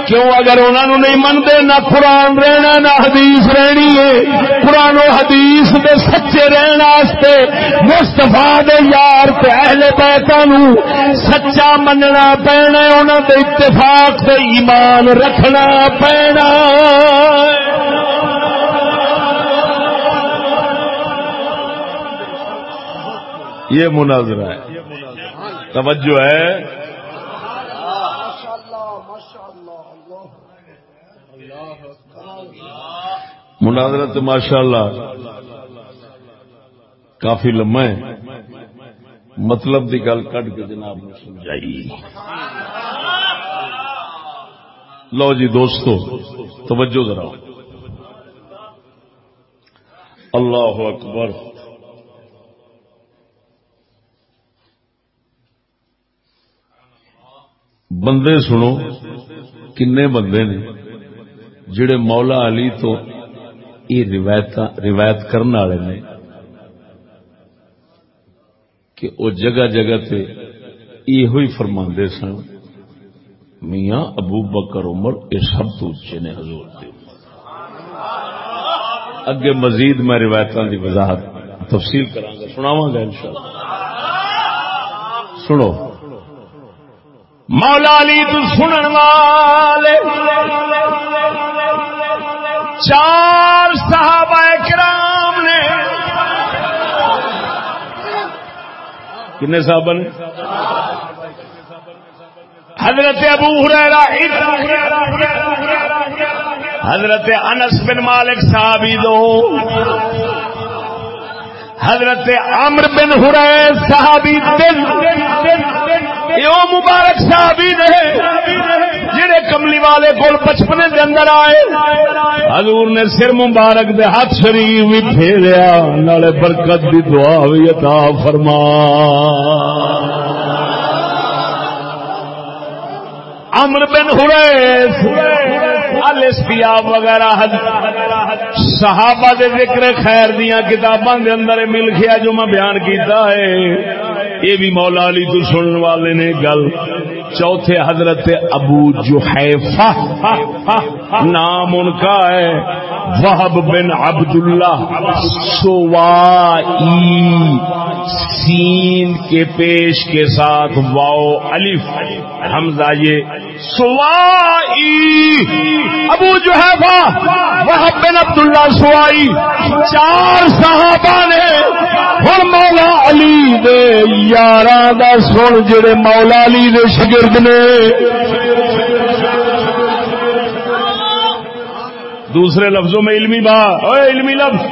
کیوں اگر انہوں نہیں منتے نہ قرآن رہنا، نہ حدیث رہنی ہے۔ قرآن و حدیث دے سچے رہنے مستفا دے یار پہلے پیتا نو سچا مننا پینا انہوں دے اتفاق سے ایمان رکھنا پینا یہ مناظرہ ہے۔ توجہ ہے۔ مناظرت ماشاء اللہ کافی لمبا ہے۔ مطلب کی گل کٹ کے جناب نے سمجھائی۔ لو جی دوستو توجہ ذرا۔ اللہ اکبر۔ بندے سنو، کنے بندے نے جڑے مولا علی تو یہ روایت روایت کرنے والے نے کہ وہ جگہ جگہ تے یہ فرما سن، میاں ابو بکر عمر یہ سب تو اچے نے حضور دے۔ اگے مزید میں روایتوں کی وضاحت تفصیل کرا گا سناوا گا ان سنو۔ مولا علی تو سنن والے چار صحابہ کرام نے کنے صاحب نے؟ حضرت ابو ہریرا حضرت انس بن مالک صحابی دو حضرت عمر بن ہرے صحابی دن یہ مبارک صحابی نے جڑے کملی والے کول بچپنے دے اندر آئے۔ حضور نے سر مبارک دے ہاتھ شریف بھی پھیریا، نالے برکت دی دعا بھی عطا فرما۔ امر بن ہوریس الاسبیا وغیرہ صحابہ دے ذکر خیر دیاں کتاباں دے اندر مل گیا جو میں بیان کیتا ہے۔ یہ بھی مولا علی تو سننے والے نے گل۔ چوتھے حضرت ابو جو نام ان کا ہے۔ وحب بن عبد اللہ سوائی۔ سین کے پیش کے ساتھ واؤ الف۔ حمزہ یہ سوائی۔ ابو جو ہے وحب بن عبد اللہ سوائی، چار صحابہ نے ہر مولا علی دے یار سن جڑے مولا علی دے شگرد نے۔ دوسرے لفظوں میں علمی بات علمی لفظ۔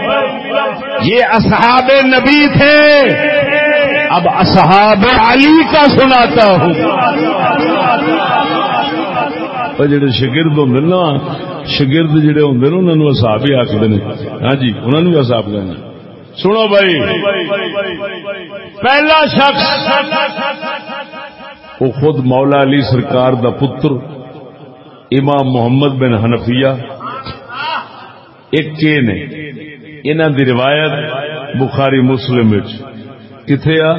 یہ اصحاب نبی تھے۔ اب اصحاب علی کا سناتا ہوں۔ اور جڑے شگرد ہوں نا شگرد جڑے ہوں نا انہوں نے اصحاب ہی آخر ہاں جی انہوں نے بھی اصحاب کہنا سنو بھائی پہلا شخص وہ خود مولا علی سرکار دا پتر امام محمد بن حنفیہ ایک کے نے انہوں دی روایت بخاری مسلم کتنے آ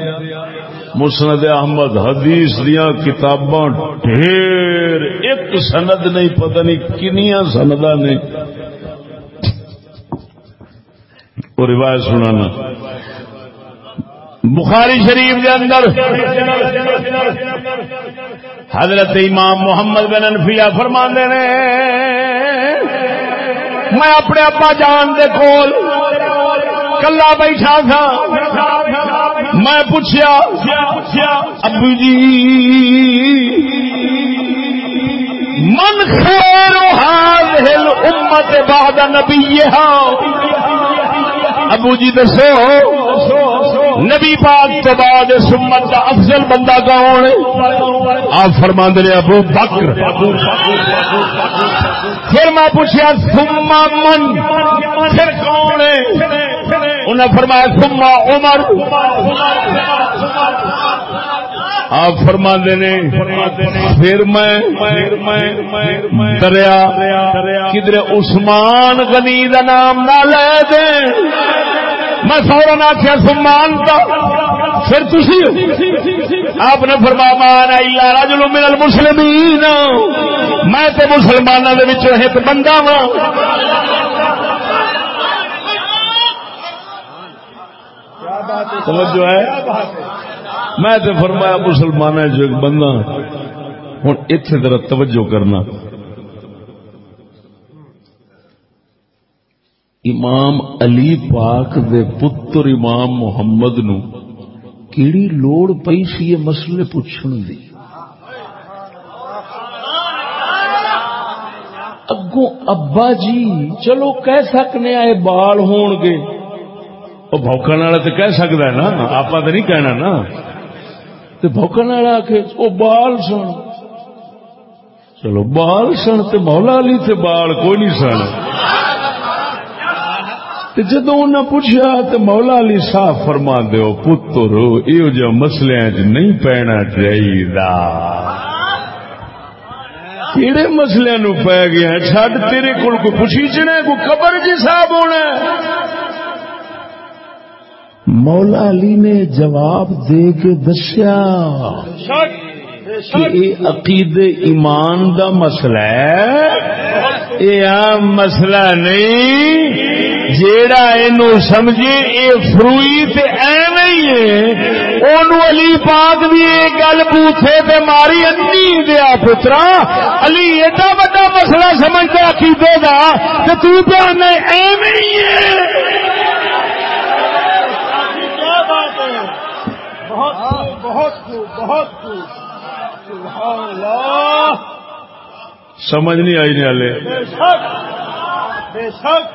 مسند احمد حدیث دیا کتاباں ڈھیر، ایک سند نہیں، پتہ نہیں کنیا سندا نے۔ وہ روایت سنانا۔ بخاری شریف کے اندر حضرت امام محمد بن انفیا فرما نے، میں اپنے ابا جان دے کول کلا بیٹھا تھا۔ میں پوچھا ابو جی من خیر هذه الامه بعد نبيها ابو جی دسو نبی پاک تو بعد سمت کا افضل بندہ کون آپ فرما دے ابو بکر۔ پھر میں پوچھا سما من، پھر کون ہے؟ انہیں فرمایا، سما عمر. آپ فرما نے، پھر میں دریا کدھر عثمان غنی کا نام نہ لے دیں میں فورن آخیا سمان کا پھر تھی آپ نے فرما مانا اللہ رجل من المسلمین میں تے مسلمانوں کے ایک بندہ وا جو ہے۔ میں تے فرمایا مسلمان ہے جو ایک بندہ ہوں اتنے طرح توجہ کرنا۔ امام علی پاک دے پتر امام محمد نو کیڑی لوڑ پئی سی یہ مسئلے پوچھن دی۔ اگوں ابا جی چلو کہہ سکنے آئے بال ہون گے۔ وہ بوکن والا تو کہہ سکتا ہے نا آپ تو نہیں کہنا نا تو بوکن والا آ کے وہ بال سن چلو بال سن تو مولا علی تے بال کوئی نہیں سن جدو انہیں پوچھا تو مولا علی صاف فرما دو پتر یہ جو مسلے چ نہیں پینا چاہیے کہڑے مسلے نو پی گیا چڈ تیرے کول کو پوچھیچنا کو قبر جی صاحب ہونا مولا علی نے جواب دے کے دسیا کہ یہ عقید ایمان دا مسئلہ ہے۔ یہ عام مسئلہ نہیں، جیڑا اینو سمجھے، اے فروئی تے ایویں ہی ہے۔ اونوں علی پاک بھی اے گل پوچھے تے ماری انی دیا پترا۔ علی ایڈا بڑا مسئلہ سمجھدا عقیدے دا تے تو بیان ایویں ہی ہے۔ بہت بہت بہت سبحان اللہ۔ سمجھ نہیں آئی نہیں ہلے بے شک بے شک۔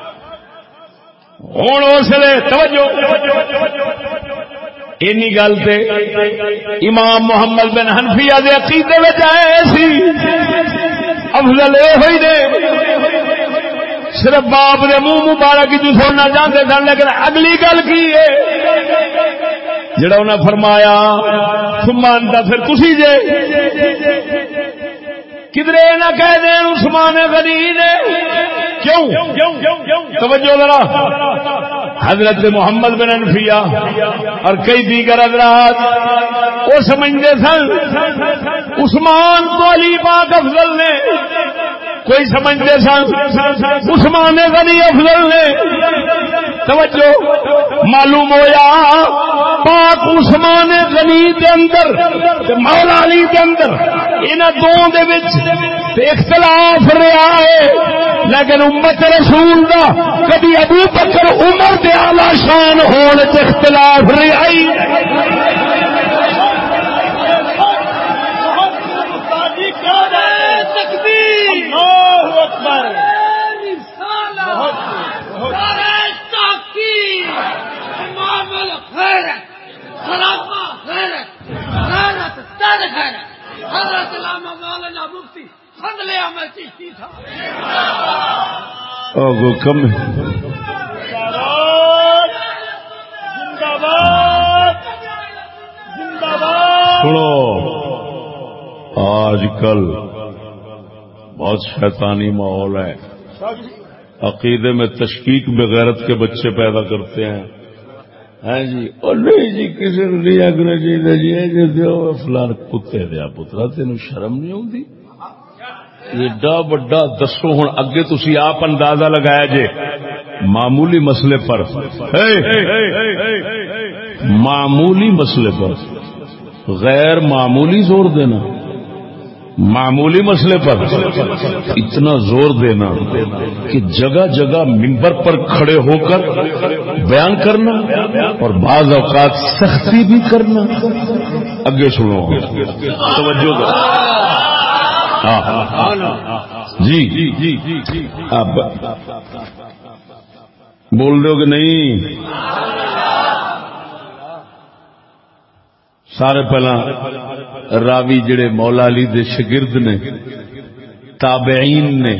ہوں اس لیے توجہ۔ اینی گل تے امام محمد بن حنفیہ دے عقیدے وچ آئے سی۔ افضل اے ہوئی دے۔ صرف باپ دے منہ مبارک جو سننا چاہتے سن لیکن اگلی گل کی ہے؟ جڑا انہیں فرمایا سمان سمانتا پھر تسی جے۔ کدرے نہ کہہ دیں عثمان غنی نے کیوں؟ توجہ ذرا۔ حضرت محمد بن انفیا اور کئی دیگر حضرات وہ سمجھتے سن، عثمان تو علی پاک افضل نے۔ کوئی سمجھتے سن، عثمان غنی افضل نے۔ توجہ، معلوم ہویا پاک عثمان غنی دے اندر مولا علی دے اندر ان دونوں دے وچ اختلاف رہا ہے۔ لیکن امت رسول دا کبھی ابو بکر عمر دے آلہ شان ہون اختلاف رہا حضرت علامہ مولانا مفتی فضل چشتی تھا کم زندہ باد زندہ باد سنو۔ آج کل بہت شیطانی ماحول ہے۔ عقیدے میں تشکیق بغیرت کے بچے پیدا کرتے ہیں۔ ہاں جی اور نہیں جی کسی نے نہیں آگنا چاہیے جی جی دیو فلان کتے دیا پترا تین شرم نہیں آتی ایڈا وڈا دسو ہوں اگے تھی آپ اندازہ لگایا جے، معمولی مسئلے پر۔ معمولی مسئلے پر۔ غیر معمولی زور دینا۔ معمولی مسئلے پر۔ اتنا زور دینا کہ جگہ جگہ ممبر پر کھڑے ہو کر بیان کرنا اور بعض اوقات سختی بھی کرنا۔ اگے سنو۔ توجہ دو جی۔ آپ بول دو کہ نہیں؟ سارے پہلا راوی جڑے مولا علی دے شگرد نے، تابعین نے،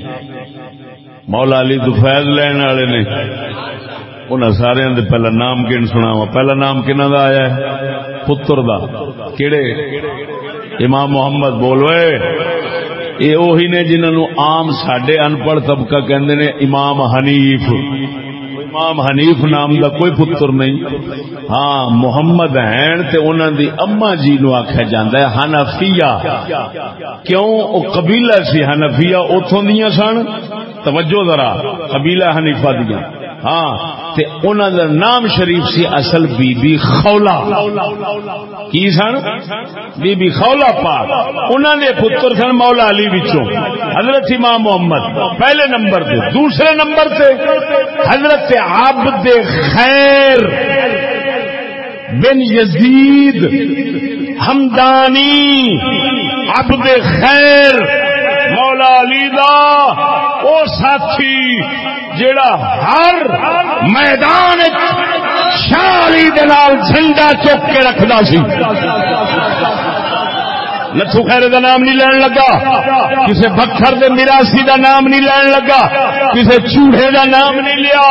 مولا علی دفید لین والے نے، انہاں سارے دے پہلا نام کن سنا پہلا نام کنہ دا آیا ہے؟ پتر دا۔ کیڑے؟ امام محمد بولوے یہ وہی نے جنہوں عام سڈے ان پڑھ طبقہ کہندے نے، امام حنیف۔ امام حنیف نام دا کوئی پتر نہیں۔ ہاں محمد ہیں تے انہاں دی اما جی نو آکھیا جاندا ہے، حنفیہ۔ کیوں؟ او قبیلہ سی حنفیہ، اوتھوں دیاں سن۔ توجہ ذرا، قبیلہ حنیفہ دیاں۔ ہاں تے انہاں دا نام شریف سی اصل بی بی خولا کی سن؟ بی بی خولا پاک۔ انہاں نے پتر سن مولا علی وچوں۔ حضرت امام محمد، پہلے نمبر تے، دوسرے نمبر تے، حضرت عبد خیر بن یزید ہمدانی عبد خیر مولا علی دا او ساتھی جیڑا ہر میدان شالی جھنڈا چک کے رکھدا سی۔ لچھو خیر دا نام نہیں لین لگا۔ کسی بکھر دے میراسی دا نام نہیں لین لگا۔ کسی چوڑے دا نام نہیں لیا۔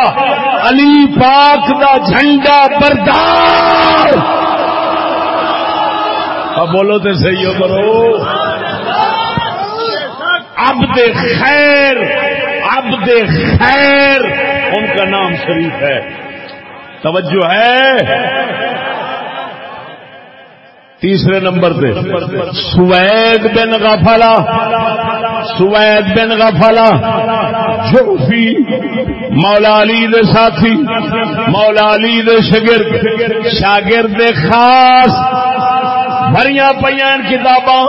علی پاک دا جھنڈا بردار۔ اب بولو تو صحیح ہو کرو۔ عبد خیر عبد خیر، ان کا نام شریف ہے۔ توجہ ہے۔ تیسرے نمبر پہ، سوید بن غفلا سوید بن غفلا جوفی، مولا علی دے ساتھی، مولا علی دے شگرد شاگرد خاص بھری پہ کتاباں۔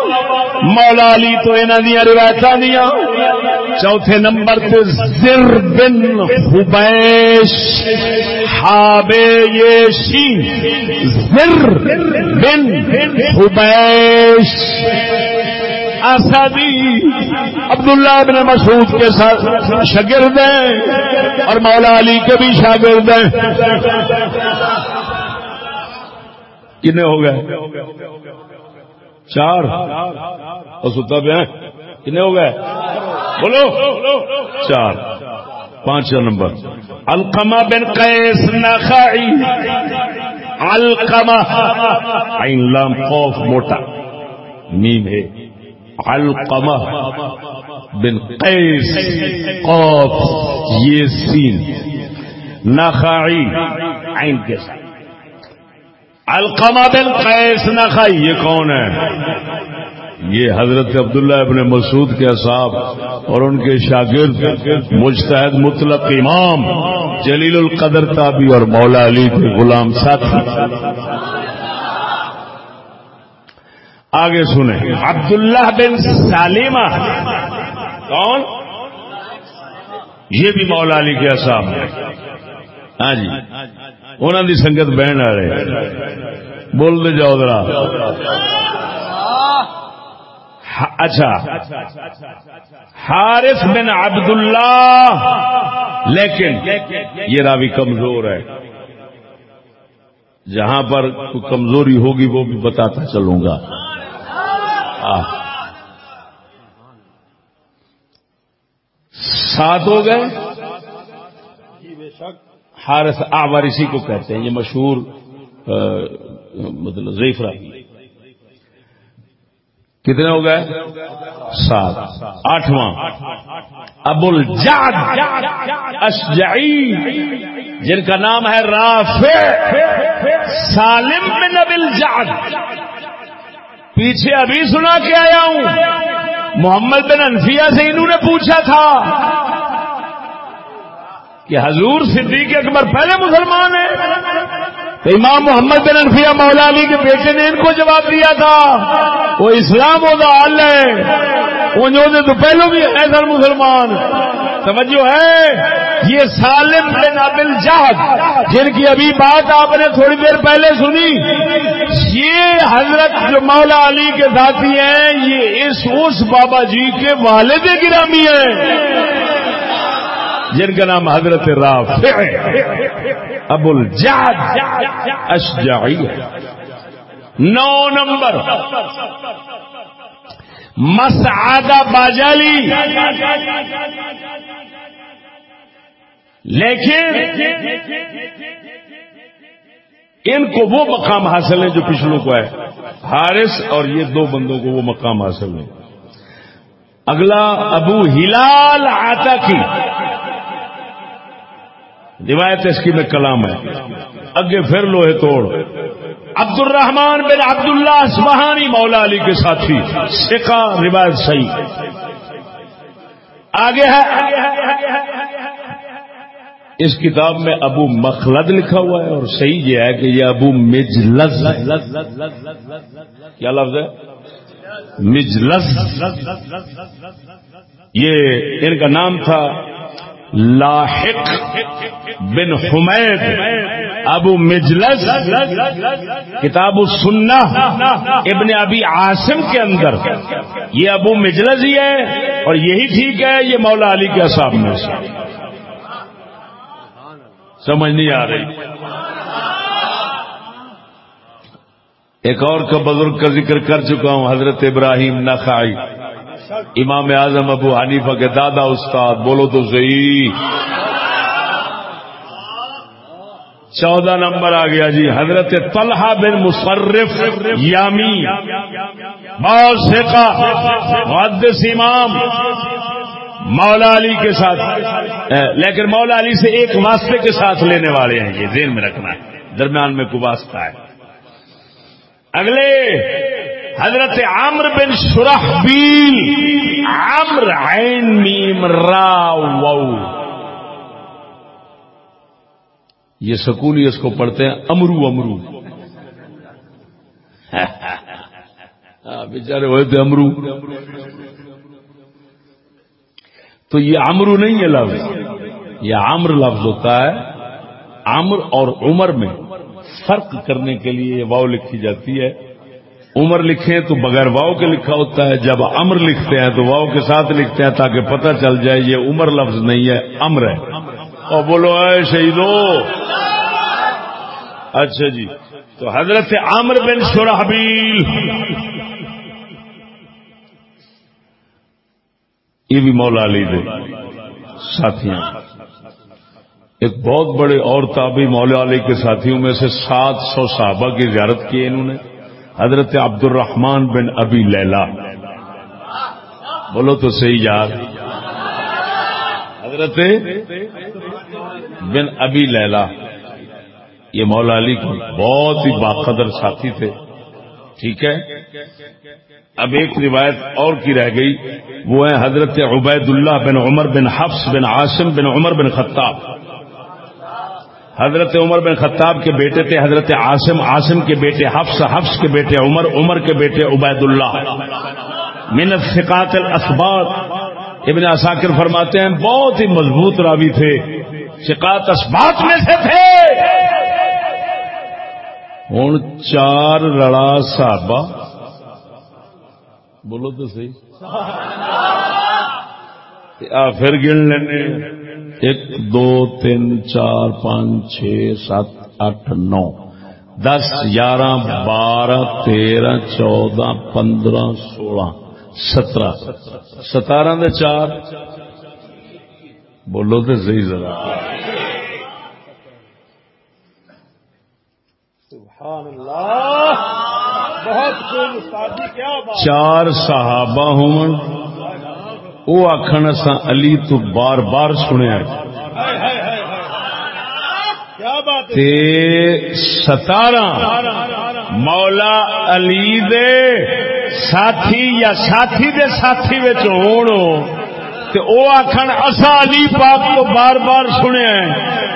مولا علی تو انہوں دیا روایت دیا چوتھے نمبر پہ زر بن حبیش۔ ہابے یشی۔ زر بن حبیش۔ اسدی عبداللہ بن مسعود کے ساتھ شاگرد ہیں اور مولا علی کے بھی شاگرد ہیں۔ کتنے ہو گئے؟ چار۔ اور ستا پہ کتنے ہو گئے؟ بولو۔ چار۔ پانچ نمبر۔ القما بن قیس نخائی القما عین لام خوف موٹا۔ نیم ہے۔ القما بن قیس قوف۔ یہ سین۔ نخائی عین کے ساتھ۔ القما بن قیس نخائی یہ کون ہے؟ یہ حضرت عبداللہ ابن مسعود کے اصحاب اور ان کے شاگرد، مجتہد مطلق امام جلیل القدر تابی اور مولا علی کے غلام ساتھی۔ آگے سنیں۔ عبداللہ بن سالیمہ، کون؟ یہ بھی مولا علی کے اصحاب ہاں جی۔ انہوں دی سنگت بہن والے۔ بول دے جاؤ ذرا۔ اچھا۔ حارث بن عبد اللہ لیکن یہ راوی کمزور ہے۔ جہاں پر کوئی کمزوری ہوگی وہ بھی بتاتا چلوں گا۔ سات ہو گئے؟ حارث آور اسی کو کہتے ہیں، یہ مشہور مطلب ضعیف کتنے ہو گئے؟ سات۔ آٹھواں۔ ابو الجاد اشجعی، جن کا نام ہے رافع، سالم بن ابل الجاد پیچھے ابھی سنا کے آیا ہوں، محمد بن انفیہ سے انہوں نے پوچھا تھا کہ حضور صدیق اکبر پہلے مسلمان ہیں۔ تو امام محمد بن انفیہ مولا علی کے بیٹے نے ان کو جواب دیا تھا۔ وہ اسلام ہوگا حل ہے۔ وہ تو پہلو بھی ہے سر مسلمان۔ سمجھو ہے۔ یہ سالم بن ابل جہد، جن کی ابھی بات آپ نے تھوڑی دیر پہلے سنی۔ یہ حضرت جو مولا علی کے ساتھی ہیں، یہ اس اس بابا جی کے والد گرامی ہیں۔ جن کا نام حضرت رافع ابو الجاد اشجعی نو نمبر۔ مسعد باجالی۔ لیکن ان کو وہ مقام حاصل ہے جو پچھلوں کو ہے حارث اور یہ دو بندوں کو وہ مقام حاصل ہے اگلا ابو ہلال آتا کی روایت اس کی میں کلام ہے۔ اگے پھر لوہے توڑ۔ عبد الرحمان بن عبداللہ اسمہانی مولا علی کے ساتھی۔ سکھا روایت صحیح۔ آگے ہے۔ اس کتاب میں ابو مخلد لکھا ہوا ہے اور صحیح یہ ہے کہ یہ ابو مجلز کیا لفظ ہے؟ مجلز۔ یہ ان کا نام تھا لاحق بن حمید ابو مجلس، کتاب السنہ ابن ابی عاصم کے اندر۔ یہ ابو مجلس ہی ہے اور یہی ٹھیک ہے، یہ مولا علی کے اصاب میں سے۔ سمجھ نہیں آ رہی۔ ایک اور کا بزرگ کا ذکر کر چکا ہوں، حضرت ابراہیم نخائی امام اعظم ابو حنیفہ کے دادا استاد، بولو تو صحیح۔ چودہ نمبر آ گیا جی حضرت طلحہ بن مصرف یامی محدث امام، مولا علی کے ساتھ۔ لیکن مولا علی سے ایک واسطے کے ساتھ لینے والے ہیں، یہ ذہن میں رکھنا ہے۔ درمیان میں کو واسطہ ہے۔ اگلے حضرت عامر بن شرح بیل عمر عین میم را وو. یہ سکولی اس کو پڑھتے ہیں، امرو امرو. ہاں، بیچارے ہوئے تھے امرو. تو یہ امرو نہیں ہے لفظ، یہ عمر لفظ ہوتا ہے عمر اور عمر میں فرق کرنے کے لیے یہ واؤ لکھی جاتی ہے۔ عمر لکھیں تو بغیر واؤ کے لکھا ہوتا ہے، جب امر لکھتے ہیں تو واؤ کے ساتھ لکھتے ہیں تاکہ پتہ چل جائے یہ عمر لفظ نہیں ہے، امر ہے۔ اور بولو، اے شہیدو۔ اچھا جی۔ تو حضرت عامر بن شرحبیل۔ یہ بھی مولا علی دے۔ ساتھیاں، ایک بہت بڑے اور تابی مولا علی کے ساتھیوں میں سے سات سو صحابہ کی زیارت کی انہوں نے۔ حضرت عبد الرحمان بن ابی لیلا بولو تو صحیح یاد۔ حضرت بن ابی لیلا یہ مولا علی کے بہت ہی باقدر ساتھی تھے۔ ٹھیک ہے؟ اب ایک روایت اور کی رہ گئی۔ وہ ہے حضرت عبید اللہ بن عمر بن حفص بن عاصم بن عمر بن خطاب۔ حضرت عمر بن خطاب کے بیٹے تھے، حضرت عاصم عاصم کے بیٹے حفص حفص کے بیٹے عمر عمر کے بیٹے عبید اللہ منت فکات الاسبات ابن اساکر فرماتے ہیں، بہت ہی مضبوط راوی تھے۔ شکات اسبات میں سے تھے۔ ہوں چار لڑا صحابہ۔ بولو تو سی پھر گن لینے۔ ایک دو تین چار پانچ چھ سات اٹھ نو دس گیارہ بارہ تیرہ چودہ پندرہ سولہ سترہ ستارہ دے چار۔ بولو تو صحیح ذرا۔ چار صحابہ ہون وہ آخر اصا علی تو بار بار سنیا ستارہ مولا علی دے ساتھی یا ساتھی دے ساتھی ہون۔ آخر اصا علی پاک کو بار بار سنیا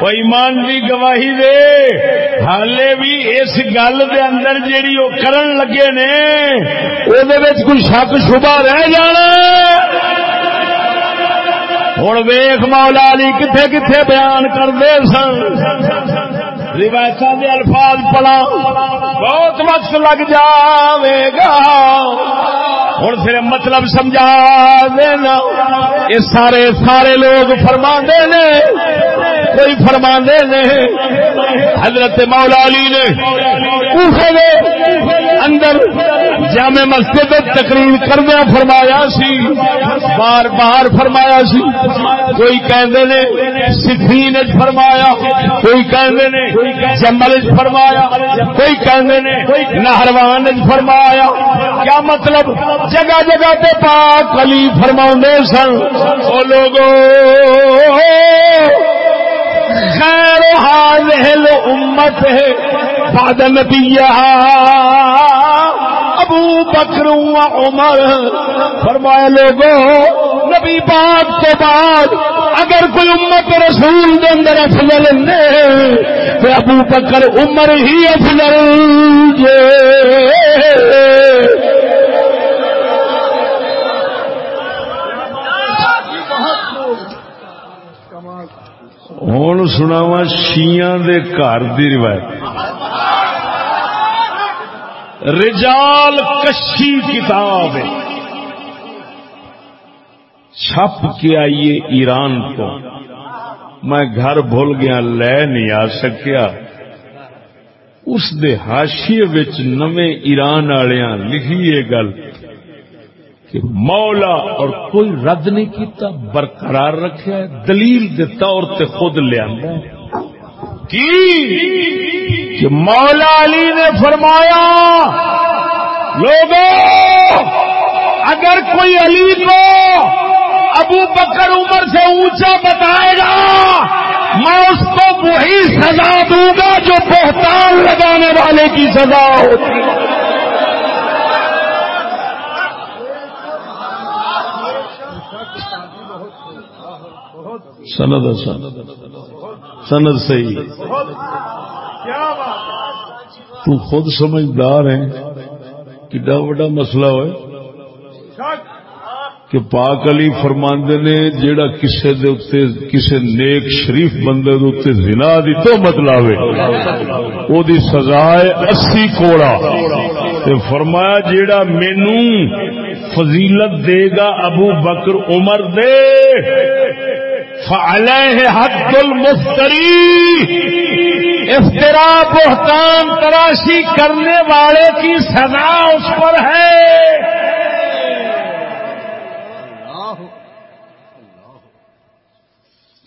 وہ ایمان کی گواہی دے۔ حالے بھی اس گل دے اندر جیڑی وہ کرن لگے نے وہ شک شبہ رہ جانا۔ ہوں ویخ مولا علی کتنے کتنے بیان کرتے سن۔ روایت کے الفاظ پڑا بہت وقت لگ جائے گا۔ ہوں پھر مطلب سمجھا دینا۔ یہ سارے سارے لوگ فرما نے، کوئی فرما نے حضرت مولا علی نے کوفے دے اندر جامع مسجد تقریر کردیا فرمایا سی، بار بار فرمایا سی۔ کوئی کہندے نے سفین فرمایا، کوئی کہندے نے جمل فرمایا، کوئی کہندے نے نہروان فرمایا۔ کیا مطلب؟ جگہ جگہ پہ پاک علی فرما سن۔ وہ لوگوں خیر حاضر امت ہے۔ بعد نبیہ۔ ابو بکر عمر فرمایا لوگو، نبی پاک کے بعد اگر کوئی امت رسول دے اندر افضل نے تو ابو بکر عمر ہی افضل جے۔ ہوں سناوا شیاں دے گھر دی روایت رجال کشی کتاب چھپ کے آئیے ایران کو میں گھر بھول گیا لے نہیں آ سکیا اس دے ہاشیے نویں ایران والیا لکھیے گل کہ مولا اور کوئی رد نہیں کیتا، برقرار رکھا ہے، دلیل دے طور تے خود لیا کی؟ کہ مولا علی نے فرمایا، لوگوں، اگر کوئی علی کو ابو بکر عمر سے اونچا بتائے گا، میں اس کو وہی سزا دوں گا جو بہتان لگانے والے کی سزا ہوتی سند حسن سند۔ صحیح۔ تو خود سمجھدار ہے کڈا وڈا مسئلہ ہوئے کہ پاک علی فرماندے نے جیڑا کسے دے اتے، کسے نیک شریف بندے دے اتے زنا دی تو مطلب او دی سزائے اسی کوڑا۔ تے فرمایا جیڑا مینو فضیلت دے گا ابو بکر عمر دے۔ فعلیہ حد المفتری افطرا بہتان تراشی کرنے والے کی سزا اس پر ہے۔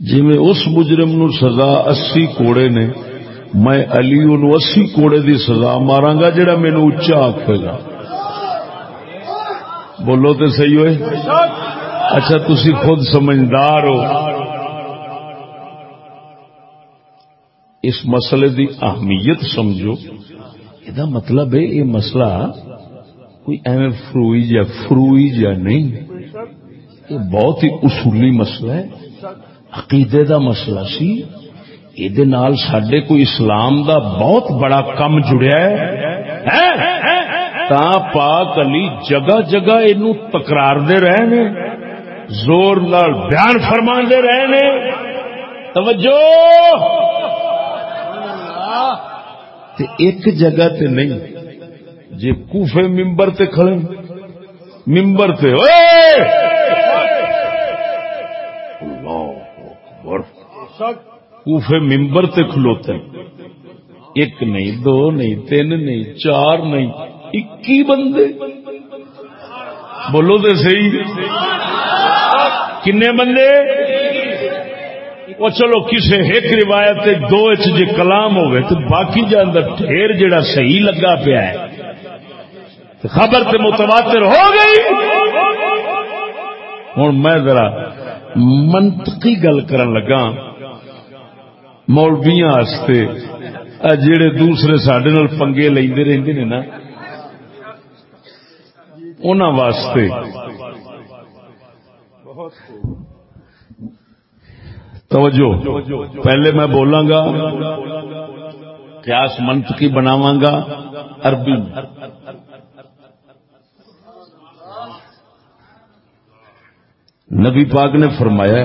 جی میں اس مجرم نو سزا اسی کوڑے نے، میں علی نو اسی کوڑے دی سزا مارا گا جڑا مینو اچا آخے گا بولو تو صحیح ہوئے؟ اچھا تسی خود سمجھدار ہو۔ اس مسئلے دی اہمیت سمجھو۔ یہ مطلب ہے یہ مسئلہ کوئی ایویں فروئی یا فروئی یا نہیں۔ یہ بہت ہی اصولی مسئلہ ہے۔ عقیدے دا مسئلہ سی۔ یہ سڈے کوئی اسلام دا بہت بڑا کم جڑیا ہے۔ تا پاک علی جگہ جگہ یہ تکرار دے رہے نے۔ زور نال بیان فرما دے رہے نے۔ توجہ! تے ایک جگہ تے نہیں۔ جی کوفے ممبر تے کھڑے ممبر تے اوے کوفے ممبر تے کھلوتے ایک نہیں، دو نہیں، تین نہیں، چار نہیں، اکی بندے۔ بولو تو صحیح۔ کنے بندے؟ وہ چلو کسی ایک روایت دو جی کلام ہوئے تو باقی جان ڈھیر جڑا صحیح لگا پیا ہے۔ خبر تے متواتر ہو گئی۔ ہوں میں ذرا منطقی گل کرن لگا۔ مولبیاں جڑے دوسرے سڈے پنگے لیندے رہندے نے نا۔ انہاں واسطے توجہ۔ پہلے میں بولاں گا قیاس منطقی بناواں گا عربی۔ نبی پاک نے فرمایا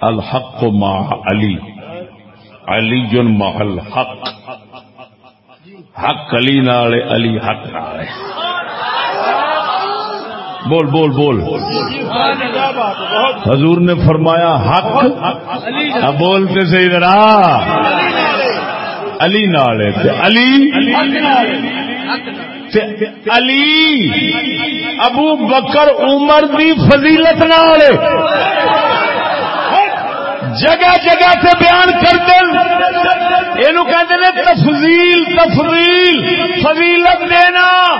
الحق ما علی۔ علی جن محل حق حق علی نالے علی حق نالے بول بول بول۔ حضور نے فرمایا، حق؟ بولتے سے ادھر علی نالے علی؟ علی۔ ابو بکر عمر دی فضیلت نال جگہ جگہ سے بیان کر دیں یہ کہتے تفضیل تفضیل، فضیلت دینا۔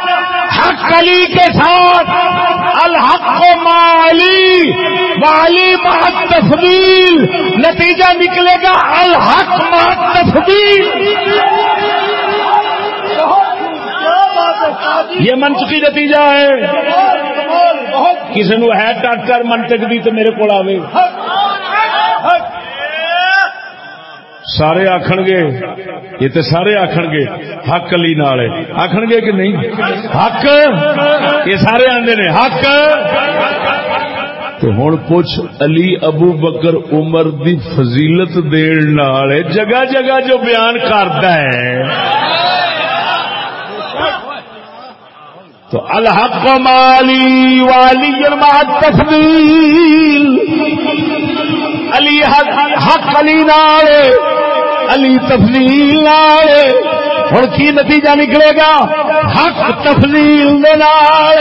حق علی کے ساتھ۔ الحق مالی مالی محت تفضیل نتیجہ نکلے گا الحق محت تفضیل۔ یہ منطقی نتیجہ ہے۔ کسی نو ہے ڈاکٹر منطق دی تو میرے کو آئے سارے آخ گے یہ تو سارے آخ گے حق علی نال آخ گے کہ نہیں حق یہ سارے آدھے نے حق تو ہوں پوچھ علی ابو بکر عمر دی فضیلت دین جگہ جگہ جو بیان کرتا ہے تو الحق مالی والی تفضیل علی حق علی نال علی تفضیل نال۔ ہوں کی نتیجہ نکلے گا؟ حق تفضیل نال۔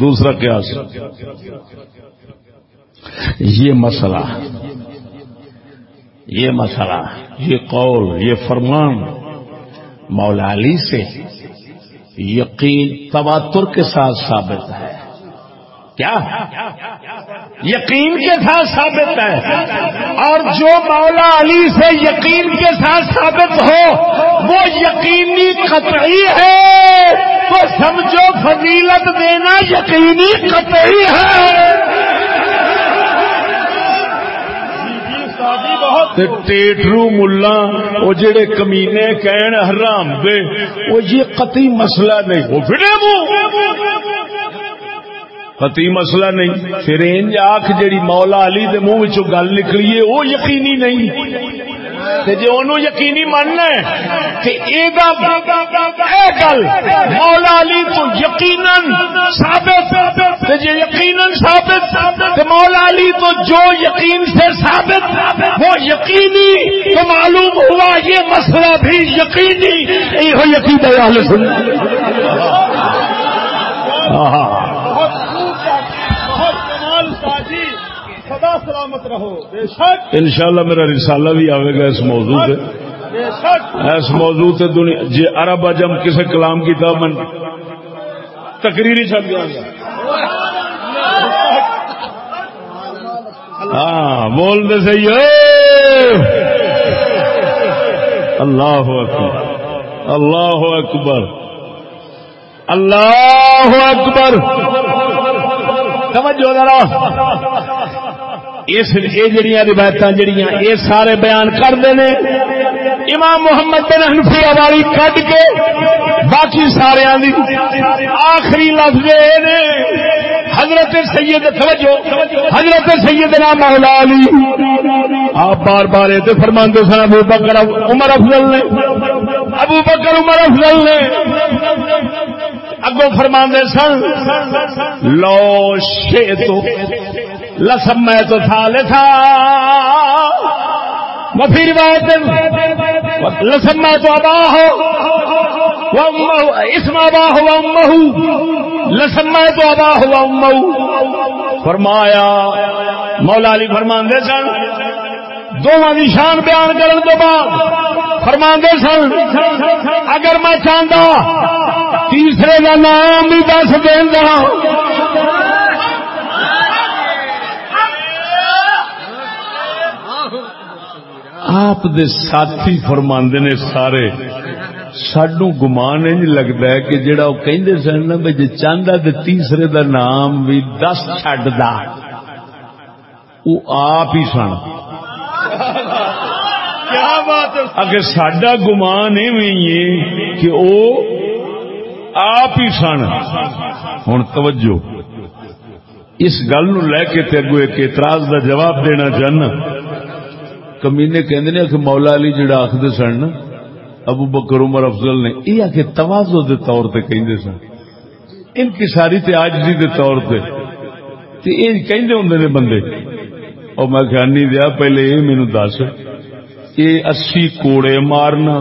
دوسرا کیا یہ مسئلہ۔ یہ مسئلہ۔ یہ قول، یہ فرمان مولا علی سے یقین تواتر کے ساتھ ثابت ہے۔ کیا؟ یقین کے ساتھ ثابت ہے۔ اور جو مولا علی سے یقین کے ساتھ ثابت ہو، وہ یقینی قطعی ہے۔ تو سمجھو، فضیلت دینا یقینی قطعی ہے۔ ٹیٹرو ملا وہ جڑے کمینے کہن حرام دے، وہ یہ قطعی مسئلہ نہیں۔ وہ قطعی مسئلہ نہیں۔ پھر انج آخ جڑی مولا علی دے منہ گل نکلی ہے، وہ یقینی نہیں۔ جی ان یقینی مننا گل مولا علی تو یقیناً ثابت۔ جی یقیناً ثابت مولا علی تو جو یقین سے ثابت، وہ یقینی تو معلوم ہوا یہ مسئلہ بھی یقینی۔ یہ یقین سن سلامت رہو۔ ان شاء اللہ میرا رسالہ بھی آئے گا اس موضوع سے اس موضوع سے دنیا جی عرب اجم کسی کلام کی تھا من تقریر چھپ گیا ہاں بول دے صحیح اللہ اکبر۔ اللہ اکبر۔ اللہ اکبر۔ توجہ ذرا۔ اس جڑیاں روایت جڑیاں یہ سارے بیان کرتے ہیں۔ امام محمد بن حنفی والی کٹ کے باقی سارے آخری لفظ حضرت سید توجہ، حضرت سید نام مولا علی۔ آپ بار بار یہ فرما سن، ابو بکر، عمر افضل نے۔ ابو بکر، عمر افضل نے۔ اگو فرما سن، لو شے تو لسم میں تو تھا۔ لکھا مفی روایت لسم میں تو ابا ہو۔ اسم ابا ہوا مہو لسم میں تو ابا ہوا مہو فرمایا، مولا علی فرمان دے سن۔ دونوں کی شان بیان کرنے کے بعد فرماندے سن، اگر میں چاہتا تیسرے کا نام بھی دس دینا آپ دے ساتھی فرماندے نے سارے۔ سڈو گمان انج لگتا ہے کہ جڑا وہ کہندے سن نا بھائی چاہتا تو تیسرے دا نام بھی دس چڈا وہ آپ ہی سن۔ اگر سڈا گمان ایویں کہ وہ آپ ہی سن۔ ہوں توجہ۔ اس گل نو لے کے اگو ایک اعتراض دا جواب دینا چاہنا۔ کمینے کہندے کہ مولا علی جڑا آخر سن ابو بکر، عمر، افضل نے، یہ آ کے توازو دے طور تے کہندے سن۔ ان کی ساری تے آجزی دے طور تے۔ تے یہ کہندے ہوندے نے بندے۔ اور میں خیانی دیا، پہلے یہ مینو دس۔ یہ اسی کوڑے مارنا،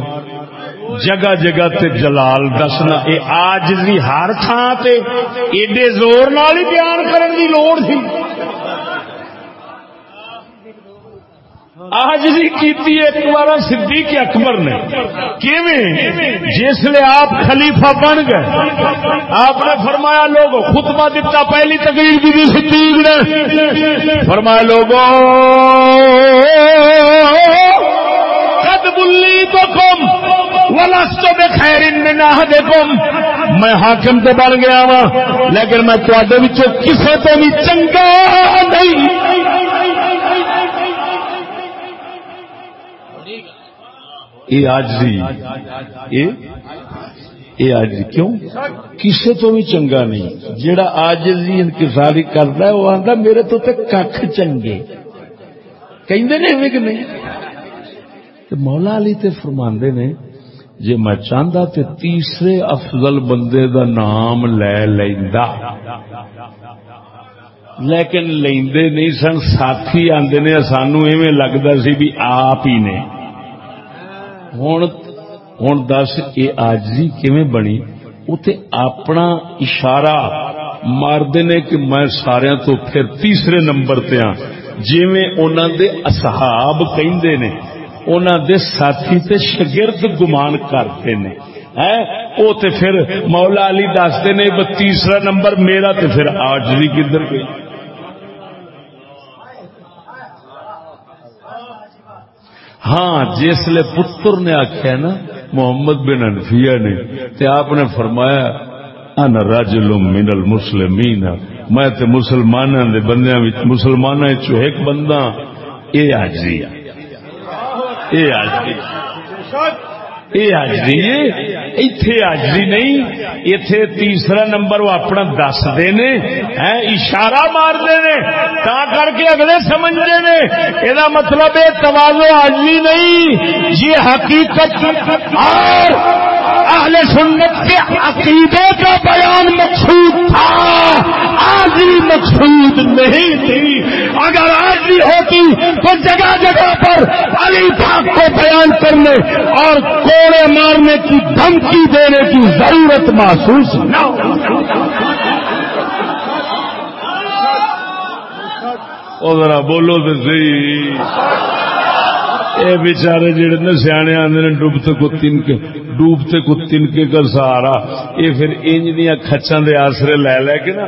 جگہ جگہ تے جلال دسنا، اے آجزی ہر تھان تے ایڈے زور نال ہی بیان کرن دی لوڑ سی۔ آج کی ایک بار صدیق اکبر نے۔ جس لیے آپ خلیفہ بن گئے۔ آپ نے فرمایا لوگ خطبہ دیتا پہلی تقریر بھی دی صدیق نے۔ فرمایا لوگوں قد بلی تو کم ولستو بے خیر نہ میں حاکم تو بن گیا وا لیکن میں تے کسے تو بھی چنگا نہیں۔ یہ آج یہ آج کیوں؟ کسے تو بھی چنگا نہیں۔ جیڑا آج جی انکساری کرتا ہے، وہ آتا میرے تو تے کھ چنگے۔ کہ نہیں؟ مولا علی تے فرماندے نے جی میں چاہتا تے تیسرے افضل بندے دا نام لے لیندا۔ لیکن لیندے نہیں سن، ساتھی آندے نے، سانو ایویں لگتا سی بھی آپ ہی نے۔ ہوں ہوں دس یہ آجی کیویں بنی اتے اپنا اشارہ مارتے نے کہ میں سارا تو پھر تیسرے نمبر تے ہاں جیویں انہوں دے اصحاب کہندے نے انہوں دے ساتھی تے شگرد گمان کرتے نے او تے پھر مولا علی دستے نے تیسرا نمبر میرا تے پھر آج بھی کدھر گئی ہاں جسے پتر نے آخیا نا، محمد بن انفیا نے، تے آپ نے فرمایا ان رجل من المسلمین، میں تے مسلمانوں دے بندیاں وچ، مسلماناں چ ایک بندہ، اے حاضری اے حاضری یہ حاضری اتے نہیں اتے تیسرا نمبر وہ اپنا دس دے نے اشارہ مارتے نے تا کر کے اگلے سمجھتے نے یہ مطلب یہ توازو بھی نہیں، یہ حقیقت اور اہل سنت کے عقیدے کا بیان مقصود تھا۔ آجی مقصود نہیں تھی۔ اگر آجی ہوتی تو جگہ جگہ پر علی پاک کو بیان کرنے اور کوڑے مارنے کی دھمکی دینے کی ضرورت محسوس نہ ذرا بولو تو صحیح۔ اے بیچارے جڑے نے سیانے آدھے ڈوبتے کو کے ڈوبتے کو تین کے کا سہارا یہ پھر انج دیا کچا دے آسرے لے لے کے نا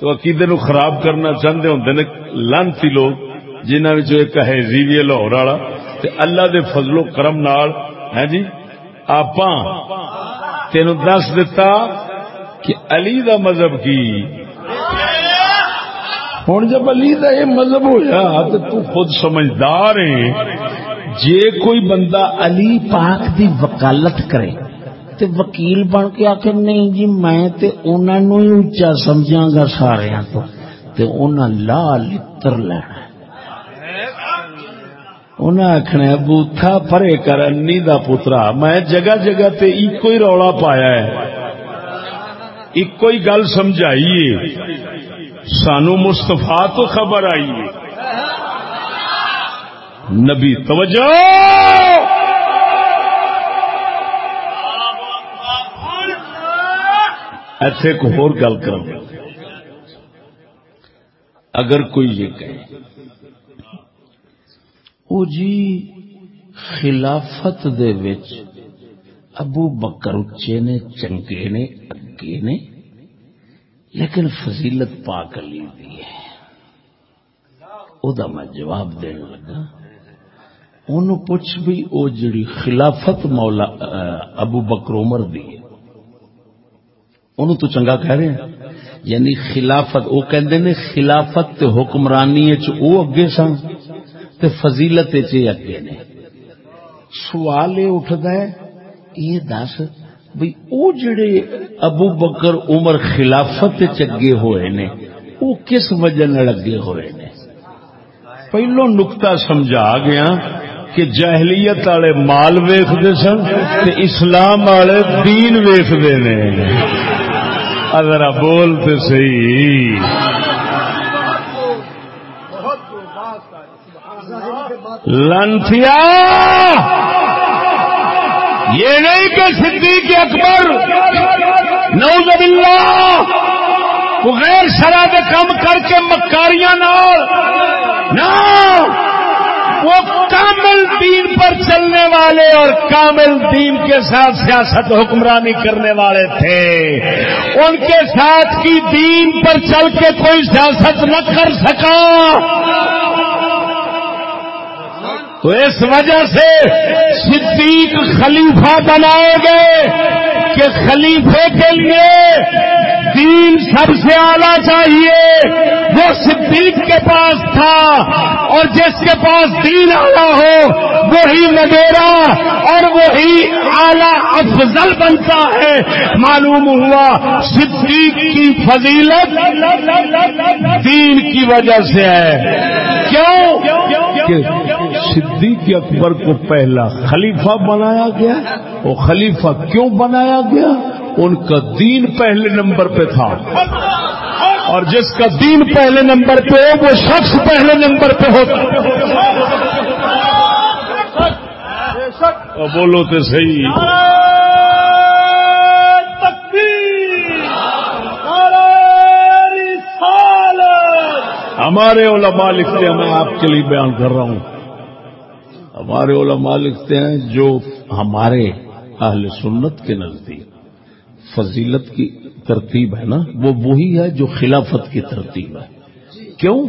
تو عقیدے نو خراب کرنا چاہتے ہوں نے لانتی لوگ جنہوں نے ایک ہے زیوی لاہور والا اللہ دے فضل و کرم نال ہے جی آپ تین دس دتا کہ علی دا مذہب کی ہوں جب علی کا یہ مذہب ہوا تو تو خود سمجھدار ہے جے کوئی بندہ علی پاک دی وکالت کرے تے وکیل بن کے آخر نہیں جی میں تے ہی اچا سمجھا گا سارے تو۔ تے لا لتر لینا انہیں آخنا بوتھا پرے کر انی دا پترا۔ میں جگہ جگہ تے ایک ہی رولا پایا ہے۔ ایک ہی گل سمجھائیے سانو مستفا تو خبر آئی ہے۔ نبی توجہ۔ ایسے ایک اور گل کر اگر کوئی یہ کہے، او جی خلافت دے وچ ابو بکر اچے نے، چنگے نے، اگے نے لیکن فضیلت پاک علی دی ہے۔ او دا میں جواب دین لگا۔ انہوں پوچھ بھی او جڑی خلافت مولا ابو بکر عمر دی ہے۔ انہوں تو چنگا کہہ رہے ہیں۔ یعنی خلافت، او کہندے نے خلافت تے حکمرانی وچ او اگے سن تے فضیلت وچ اگے نے۔ سوال یہ اٹھدا ہے، یہ دس بھئی او جڑے ابو بکر عمر خلافت چگے ہوئے نے وہ کس وجہ لگے ہوئے نے؟ پہلو نکتا سمجھا گیا کہ جہلیت والے مال ویختے سن تے اسلام والے دین ویختے نے۔ اگر بولتے سی لنتیا یہ نہیں کہ صدیق اکبر، نعوذ باللہ غیر شرح کم کر کے مکاریاں نہ، وہ کامل دین پر چلنے والے اور کامل دین کے ساتھ سیاست حکمرانی کرنے والے تھے۔ ان کے ساتھ کی دین پر چل کے کوئی سیاست نہ کر سکا۔ تو اس وجہ سے صدیق خلیفہ بنائے گئے کہ خلیفے کے لیے دین سب سے آنا چاہیے۔ وہ صدیق کے پاس تھا اور جس کے پاس دین آنا ہو، وہی نگیرا اور وہی اعلی افضل بنتا ہے۔ معلوم ہوا صدیق کی فضیلت دین کی وجہ سے ہے۔ کیوں؟ صدیق اکبر کو پہلا خلیفہ بنایا گیا وہ خلیفہ کیوں بنایا گیا؟ ان کا دین پہلے نمبر پہ تھا اور جس کا دین پہلے نمبر پہ ہو وہ شخص پہلے نمبر پہ ہوتا۔ بولو تو صحیح۔ ہمارے علماء لکھتے ہیں میں آپ کے لیے بیان کر رہا ہوں۔ ہمارے علماء لکھتے ہیں، جو ہمارے اہل سنت کے نزدیک فضیلت کی ترتیب ہے نا، وہ وہی ہے جو خلافت کی ترتیب ہے۔ کیوں؟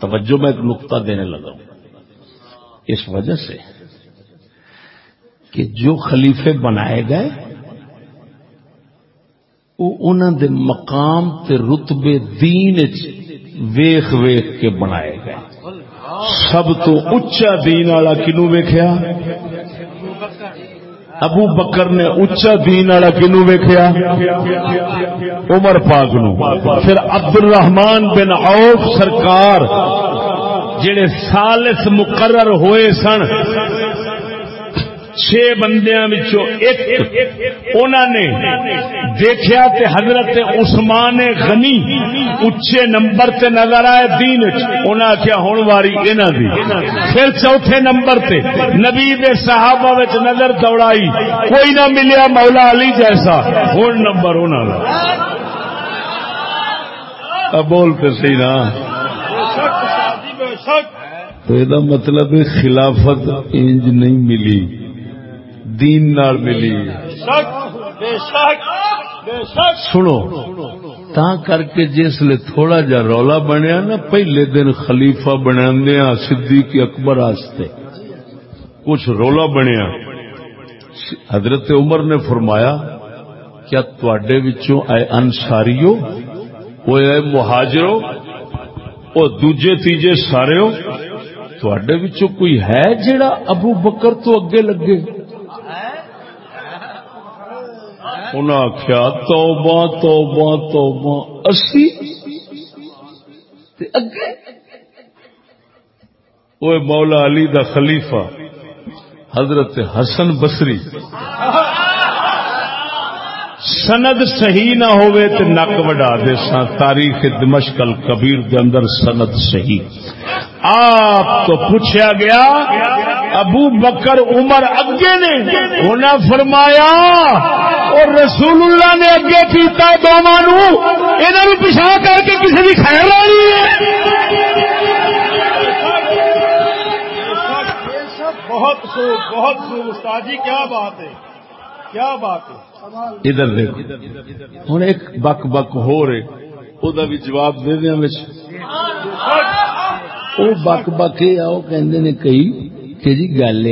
توجہ میں ایک نقطہ دینے لگا ہوں۔ اس وجہ سے کہ جو خلیفے بنائے گئے، وہ انہوں دے مقام تے رتبے دین ویخ ویخ کے بنائے گئے۔ سب تو اچا دین والا کنو ویخیا ابو بکر نے اچا دین والا کنو ویکیا عمر پاک نو۔ پھر عبد الرحمان بن عوف سرکار، جڑے سالس مقرر ہوئے سن چھ بندیاں ایک۔ انہوں نے دیکھا تے حضرت عثمان غنی اچے نمبر تے نظر آئے دین انہوں آخیا ہوں واری انہوں دی۔ پھر چوتھے نمبر تے نبی دے صحابہ وچ نظر دوڑائی کوئی نہ ملیا مولا علی جیسا۔ ہوں نمبر انہوں بولتے سی نا۔ تو یہ مطلب خلافت انج نہیں ملی۔ دین نال ملی۔ سنو تا کر کے جس لیے تھوڑا جا رولا بنیا نا پہلے دن خلیفہ بنیا صدیق اکبر آستے۔ کچھ رولا بنیا۔ حضرت عمر نے فرمایا کیا تڈے اے انساریو وہ اے مہاجرو؟ وہ دوجے تیجے سارے تھوڑے کوئی ہے جڑا ابو بکر تو اگے لگے؟ انہیں آخیا توبہ توبہ توبہ۔ اسی؟ اگے؟ وہ مولا علی دا خلیفہ، حضرت حسن بسری سند صحیح نہ ہوئے تو نک وڈا دے سا تاریخ دمشکل کبیر دے اندر سند صحیح۔ آپ تو پوچھا گیا ابو بکر عمر اگے نے انہیں فرمایا اور رسول اللہ نے اگے پیتا دونوں یہ پچھا کر کے کسی کی خیر آئی ہے۔ بہت خوب بہت خوب استاد جی کیا بات ہے؟ کیا بات ہے؟ ادھر دیکھو ہوں ایک بک بک ہو رہے وہ جواب دے دیا وہ بک بک یہ کئی کہ جی گل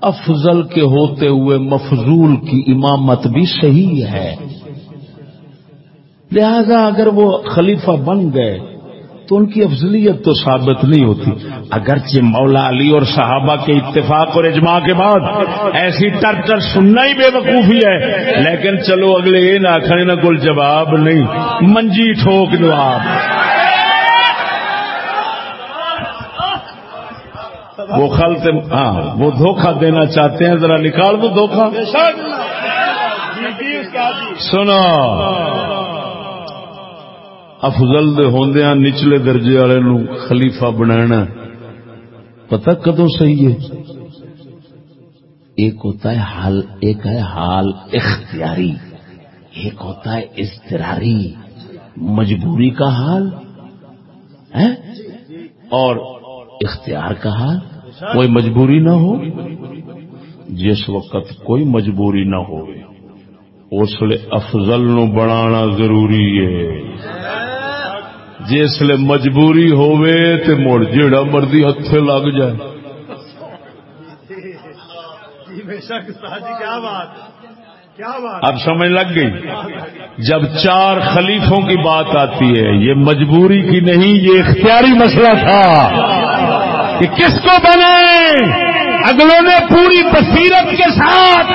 افضل کے ہوتے ہوئے مفضول کی امامت بھی صحیح ہے۔ لہذا اگر وہ خلیفہ بن گئے تو ان کی افضلیت تو ثابت نہیں ہوتی۔ اگرچہ مولا علی اور صحابہ کے اتفاق اور اجماع کے بعد ایسی ٹر ٹر سننا ہی بے وقوفی ہے، لیکن چلو اگلے یہ نہ کھڑے، نہ کوئی جواب نہیں۔ منجی ٹھوک دو آپ وہ خلط ہاں وہ دھوکہ دینا چاہتے ہیں، ذرا نکال دو دھوکہ۔ سنا افضل دے ہوندیاں نچلے درجے والے نو خلیفہ بنانا۔ پتہ کدو صحیح ہے؟ ایک ہوتا ہے حال، ایک ہے حال اختیاری۔ ایک ہوتا ہے اضطراری۔ مجبوری کا حال ہے اور اختیار کہا کوئی مجبوری نہ ہو جس وقت کوئی مجبوری نہ ہو اس لیے افضل نو بنانا ضروری ہے۔ جس لیے مجبوری ہووے تے مڑ جیڑا مرضی ہتھے لگ جائے۔ اب سمجھ لگ گئی؟ جب چار خلیفوں کی بات آتی ہے یہ مجبوری کی نہیں یہ اختیاری مسئلہ تھا۔ کہ کس کو بنے؟ اگلوں نے پوری بصیرت کے ساتھ،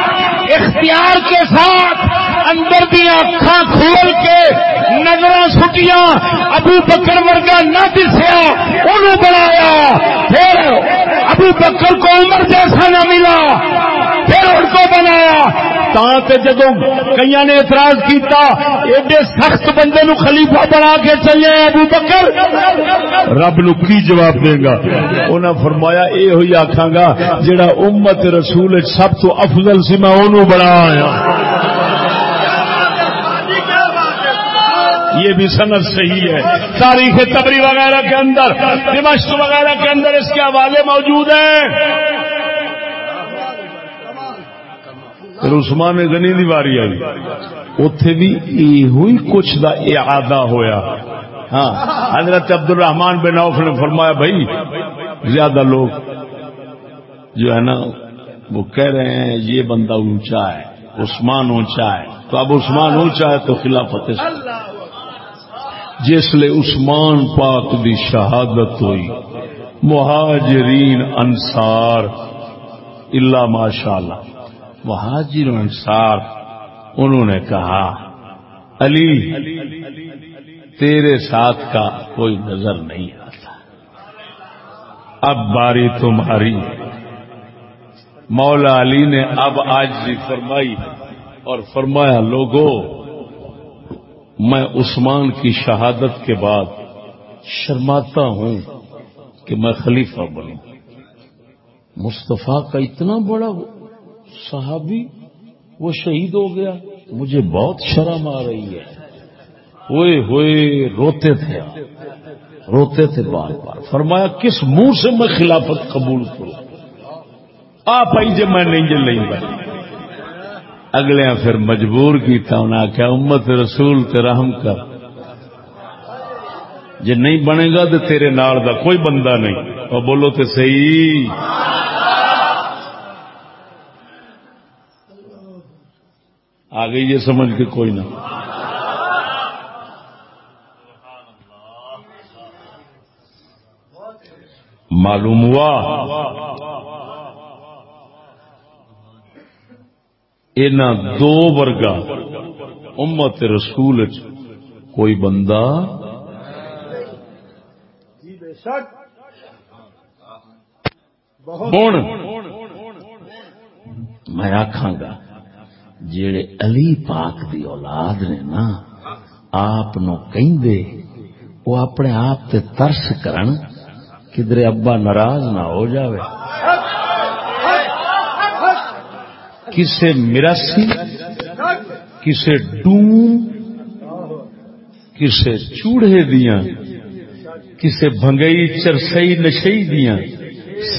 اختیار کے ساتھ اندر دیا اکھا کھول کے نظر سٹیاں، ابو بکر ورگا نہ دسیا، انہوں بنایا۔ پھر ابو بکر کو عمر جیسا نہ ملا۔ پھر ان کو بنایا۔ جدو کئی نے اعتراض کیتا، ایڈے سخت بندے نو خلیفہ بنا کے چلے ابو بکر۔ رب نو کی جواب دے گا؟ انہاں فرمایا اے ہوئی آکھاں گا، جڑا امت رسول سب تو افضل سی میں انہوں بنایا یہ بھی سند صحیح ہے۔ تاریخ تبری وغیرہ کے اندر، دمشق وغیرہ کے اندر اس کے حوالے موجود ہیں۔ پھر عثمان غنی دی واری آئی۔ اتے بھی ہوئی کچھ دا اعادہ ہویا۔ ہاں حضرت عبد الرحمان بن عوف نے فرمایا، بھائی، زیادہ لوگ جو ہے نا، وہ کہہ رہے ہیں، یہ بندہ اونچا ہے، عثمان اونچا ہے۔ تو اب عثمان اونچا ہے تو خلافت جس لیے عثمان پاک دی شہادت ہوئی۔ مہاجرین، انصار اللہ ماشاء اللہ مہاجر انصار، انہوں نے کہا، علی، تیرے ساتھ کا کوئی نظر نہیں آتا۔ اب باری تمہاری مولا علی نے اب آج بھی فرمائی اور فرمایا لوگوں میں عثمان کی شہادت کے بعد شرماتا ہوں کہ میں خلیفہ بنوں۔ مصطفیٰ کا اتنا بڑا صحابی، وہ شہید ہو گیا، مجھے بہت شرم آ رہی ہے۔ ہوئے ہوئے، روتے تھے روتے تھے بار بار۔ فرمایا، کس منہ سے میں خلافت قبول کروں؟ آپ آئی جب میں نہیں جل نہیں بنی اگلے پھر مجبور کیتا انہیں آخیا امت رسول تے رحم کر۔ جی نہیں بنے گا تو تیرے نال دا کوئی بندہ نہیں۔ اور بولو تو صحیح۔ آ گئی یہ سمجھ کے کوئی نہ۔ معلوم ہوا؟ ان دو ورگا امت رسول کوئی بندہ میں آخا گا جڑے علی پاک دی اولاد نے نا، آپ وہ اپنے آپ تے ترس کرن کدھر ابا ناراض نہ ہو جاوے۔ کسے مرسی، کسے ڈوم، کسے چوڑے دیا کسے بھنگئی چرسئی نشئی دیا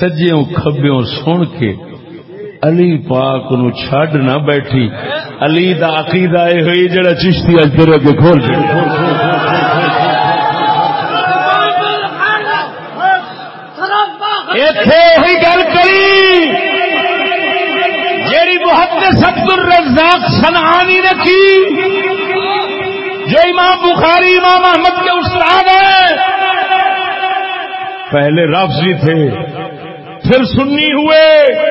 سجیوں کھبیوں سن کے علی پاک نو چھڈ نہ بیٹھی۔ علی دا عقیدہ اے ہوئی جڑا چشتی اج تیرے اگے کھول دے۔ ایتھے ہوئی گل کری۔ جیڑی محدث عبد الرزاق صنعانی نے کی، جو امام بخاری، امام احمد کے استاد ہیں۔ پہلے رافضی تھے، پھر سنی ہوئے۔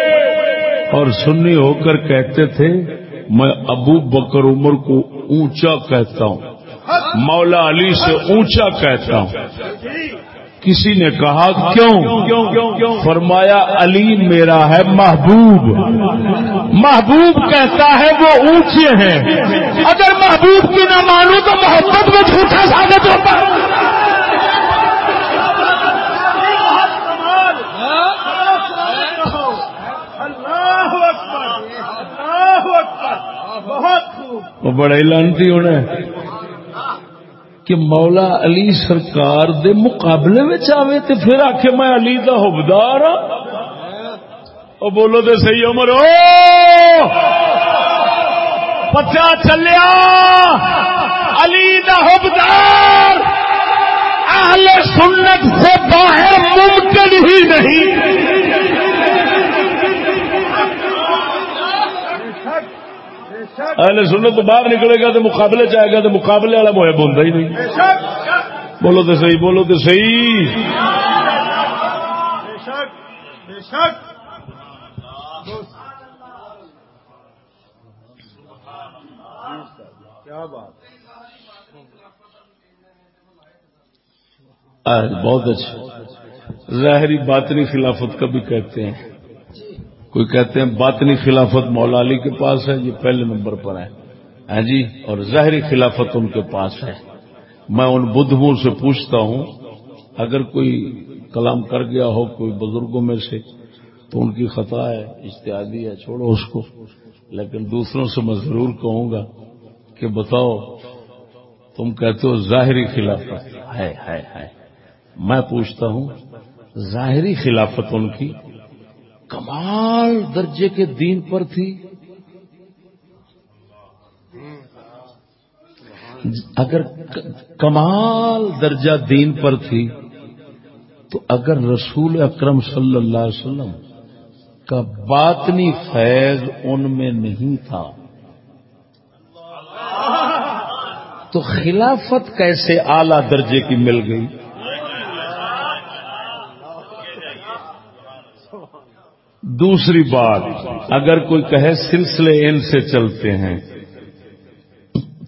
اور سنی ہو کر کہتے تھے، میں ابو بکر عمر کو اونچا کہتا ہوں، مولا علی سے اونچا کہتا ہوں۔ کسی نے کہا، کیوں؟ فرمایا، علی میرا ہے محبوب۔ محبوب کہتا ہے وہ اونچے ہیں۔ اگر محبوب کی نہ مانو تو محبت میں جھوٹا ثابت ہوتا۔ ہے وہ بڑا ہی لانتی ہونا ہے کہ مولا علی سرکار دے مقابلے میں آوے تے پھر آخ میں علی دا حبدار ہاں۔ بولو تے صحیح عمر، او! پتا چلیا، علی دا حبدار اہل سنت سے باہر ممکن ہی نہیں۔ اہل سنت تو باہر نکلے گا تو مقابلے چاہے گا تو مقابلے والا محب ہوتا ہی نہیں۔ بولو تو صحیح، بولو تو صحیح۔ بہت اچھا۔ ظاہری باطنی خلافت کا بھی کہتے ہیں۔ کوئی کہتے ہیں باطنی خلافت مولا علی کے پاس ہے، یہ پہلے نمبر پر ہے۔ ہاں جی؟ اور ظاہری خلافت ان کے پاس ہے۔ میں ان بدھوں سے پوچھتا ہوں، اگر کوئی کلام کر گیا ہو کوئی بزرگوں میں سے، تو ان کی خطا ہے اشتہادی ہے، چھوڑو اس کو۔ لیکن دوسروں سے میں ضرور کہوں گا کہ بتاؤ، تم کہتے ہو ظاہری خلافت ہے ہے ہے۔ میں پوچھتا ہوں، ظاہری خلافت ان کی کمال درجے کے دین پر تھی۔ اگر کمال درجہ دین پر تھی، تو اگر رسول اکرم صلی اللہ علیہ وسلم کا باطنی فیض ان میں نہیں تھا، تو خلافت کیسے اعلی درجے کی مل گئی؟ دوسری بات، اگر کوئی کہے سلسلے ان سے چلتے ہیں،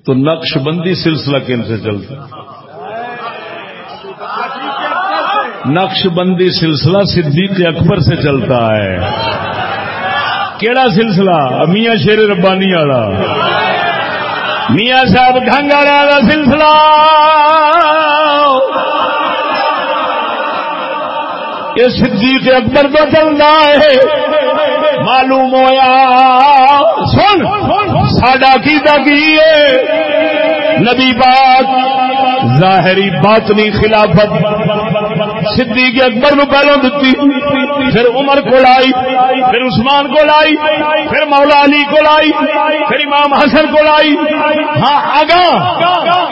تو نقش بندی سلسلہ کن سے چلتا نقش بندی سلسلہ صدیق اکبر سے چلتا ہے۔ کیڑا سلسلہ؟ میاں شیر ربانی والا۔ میاں صاحب ڈھنگ والا سلسلہ۔ یہ صدیق اکبر تو چلنا ہے۔ معلوم ہوا سن، ساڈا کی دگی نبی بات ظاہری باطنی خلافت۔ صدیق اکبر نو پہلو دتی، پھر عمر کو لائی پھر عثمان کو لائی پھر مولا علی کو لائی پھر امام حسن کو لائی ہاں آگا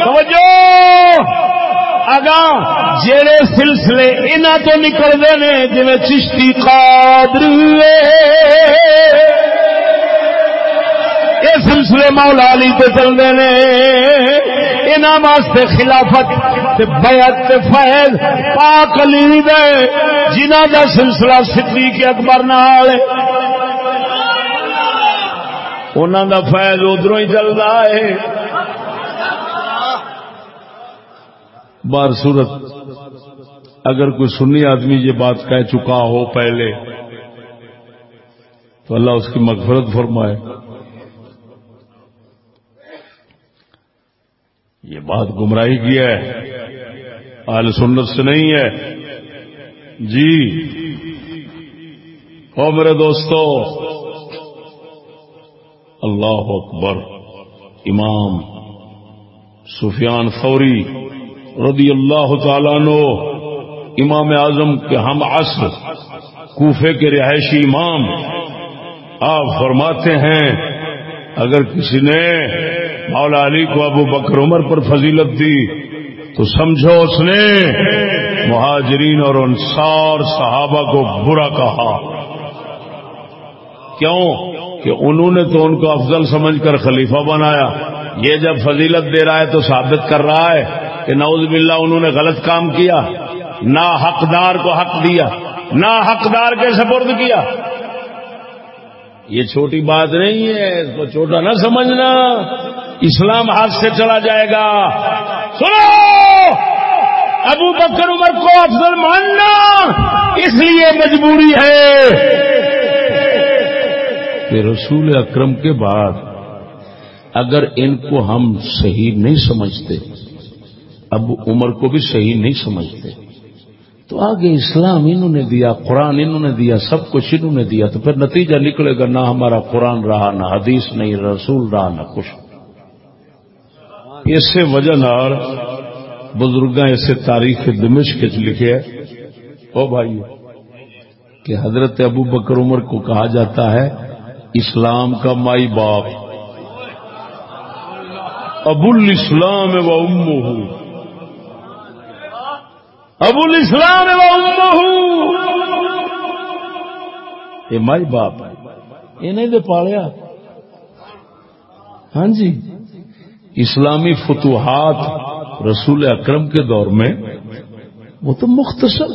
توجہ! اگاں جڑے سلسلے انہاں تو نکلتے ہیں جی چشتی قادر یہ سلسلے مولا علی تے چلتے ہیں انہاں واسطے خلافت بیعت فیض پاک علی دے۔ جنہ دا سلسلہ صدیق اکبر نال انہاں دا فیض ادھروں ہی چلتا ہے۔ بار صورت، اگر کوئی سنی آدمی یہ بات کہہ چکا ہو پہلے، تو اللہ اس کی مغفرت فرمائے۔ یہ بات گمراہی کی ہے آل سنت سے نہیں ہے۔ جی او میرے دوستو، اللہ اکبر، امام سفیان فوری رضی اللہ تعالیٰ نو امام اعظم کے ہم عصر، کوفے کے رہائشی امام، آپ فرماتے ہیں، اگر کسی نے مولا علی کو ابو بکر عمر پر فضیلت دی، تو سمجھو اس نے مہاجرین اور انصار صحابہ کو برا کہا۔ کیوں؟ کہ انہوں نے تو ان کو افضل سمجھ کر خلیفہ بنایا۔ یہ جب فضیلت دے رہا ہے تو ثابت کر رہا ہے۔ کہ نعوذ باللہ انہوں نے غلط کام کیا نہ حقدار کو حق دیا نہ حقدار کے سپرد کیا۔ یہ چھوٹی بات نہیں ہے، اس کو چھوٹا نہ سمجھنا۔ اسلام ہاتھ سے چلا جائے گا۔ سنو! ابو بکر عمر کو افضل ماننا اس لیے مجبوری ہے کہ رسول اکرم کے بعد اگر ان کو ہم صحیح نہیں سمجھتے اب عمر کو بھی صحیح نہیں سمجھتے۔ تو آگے اسلام انہوں نے دیا، قرآن انہوں نے دیا، سب کچھ انہوں نے دیا، تو پھر نتیجہ نکلے گا، نہ ہمارا قرآن رہا، نہ حدیث نہیں رسول رہا، نہ کچھ۔ اس سے وجہ بزرگ اسے تاریخ دمشق لکھے او بھائی، کہ حضرت ابو بکر عمر کو کہا جاتا ہے، اسلام کا مائی باپ۔ ابو الاسلام و امہ ابو الاسلام و امہ یہ مائی باپ ہے. یہ دے پالیا ہاں جی. اسلامی فتوحات رسول اکرم کے دور میں وہ تو مختصر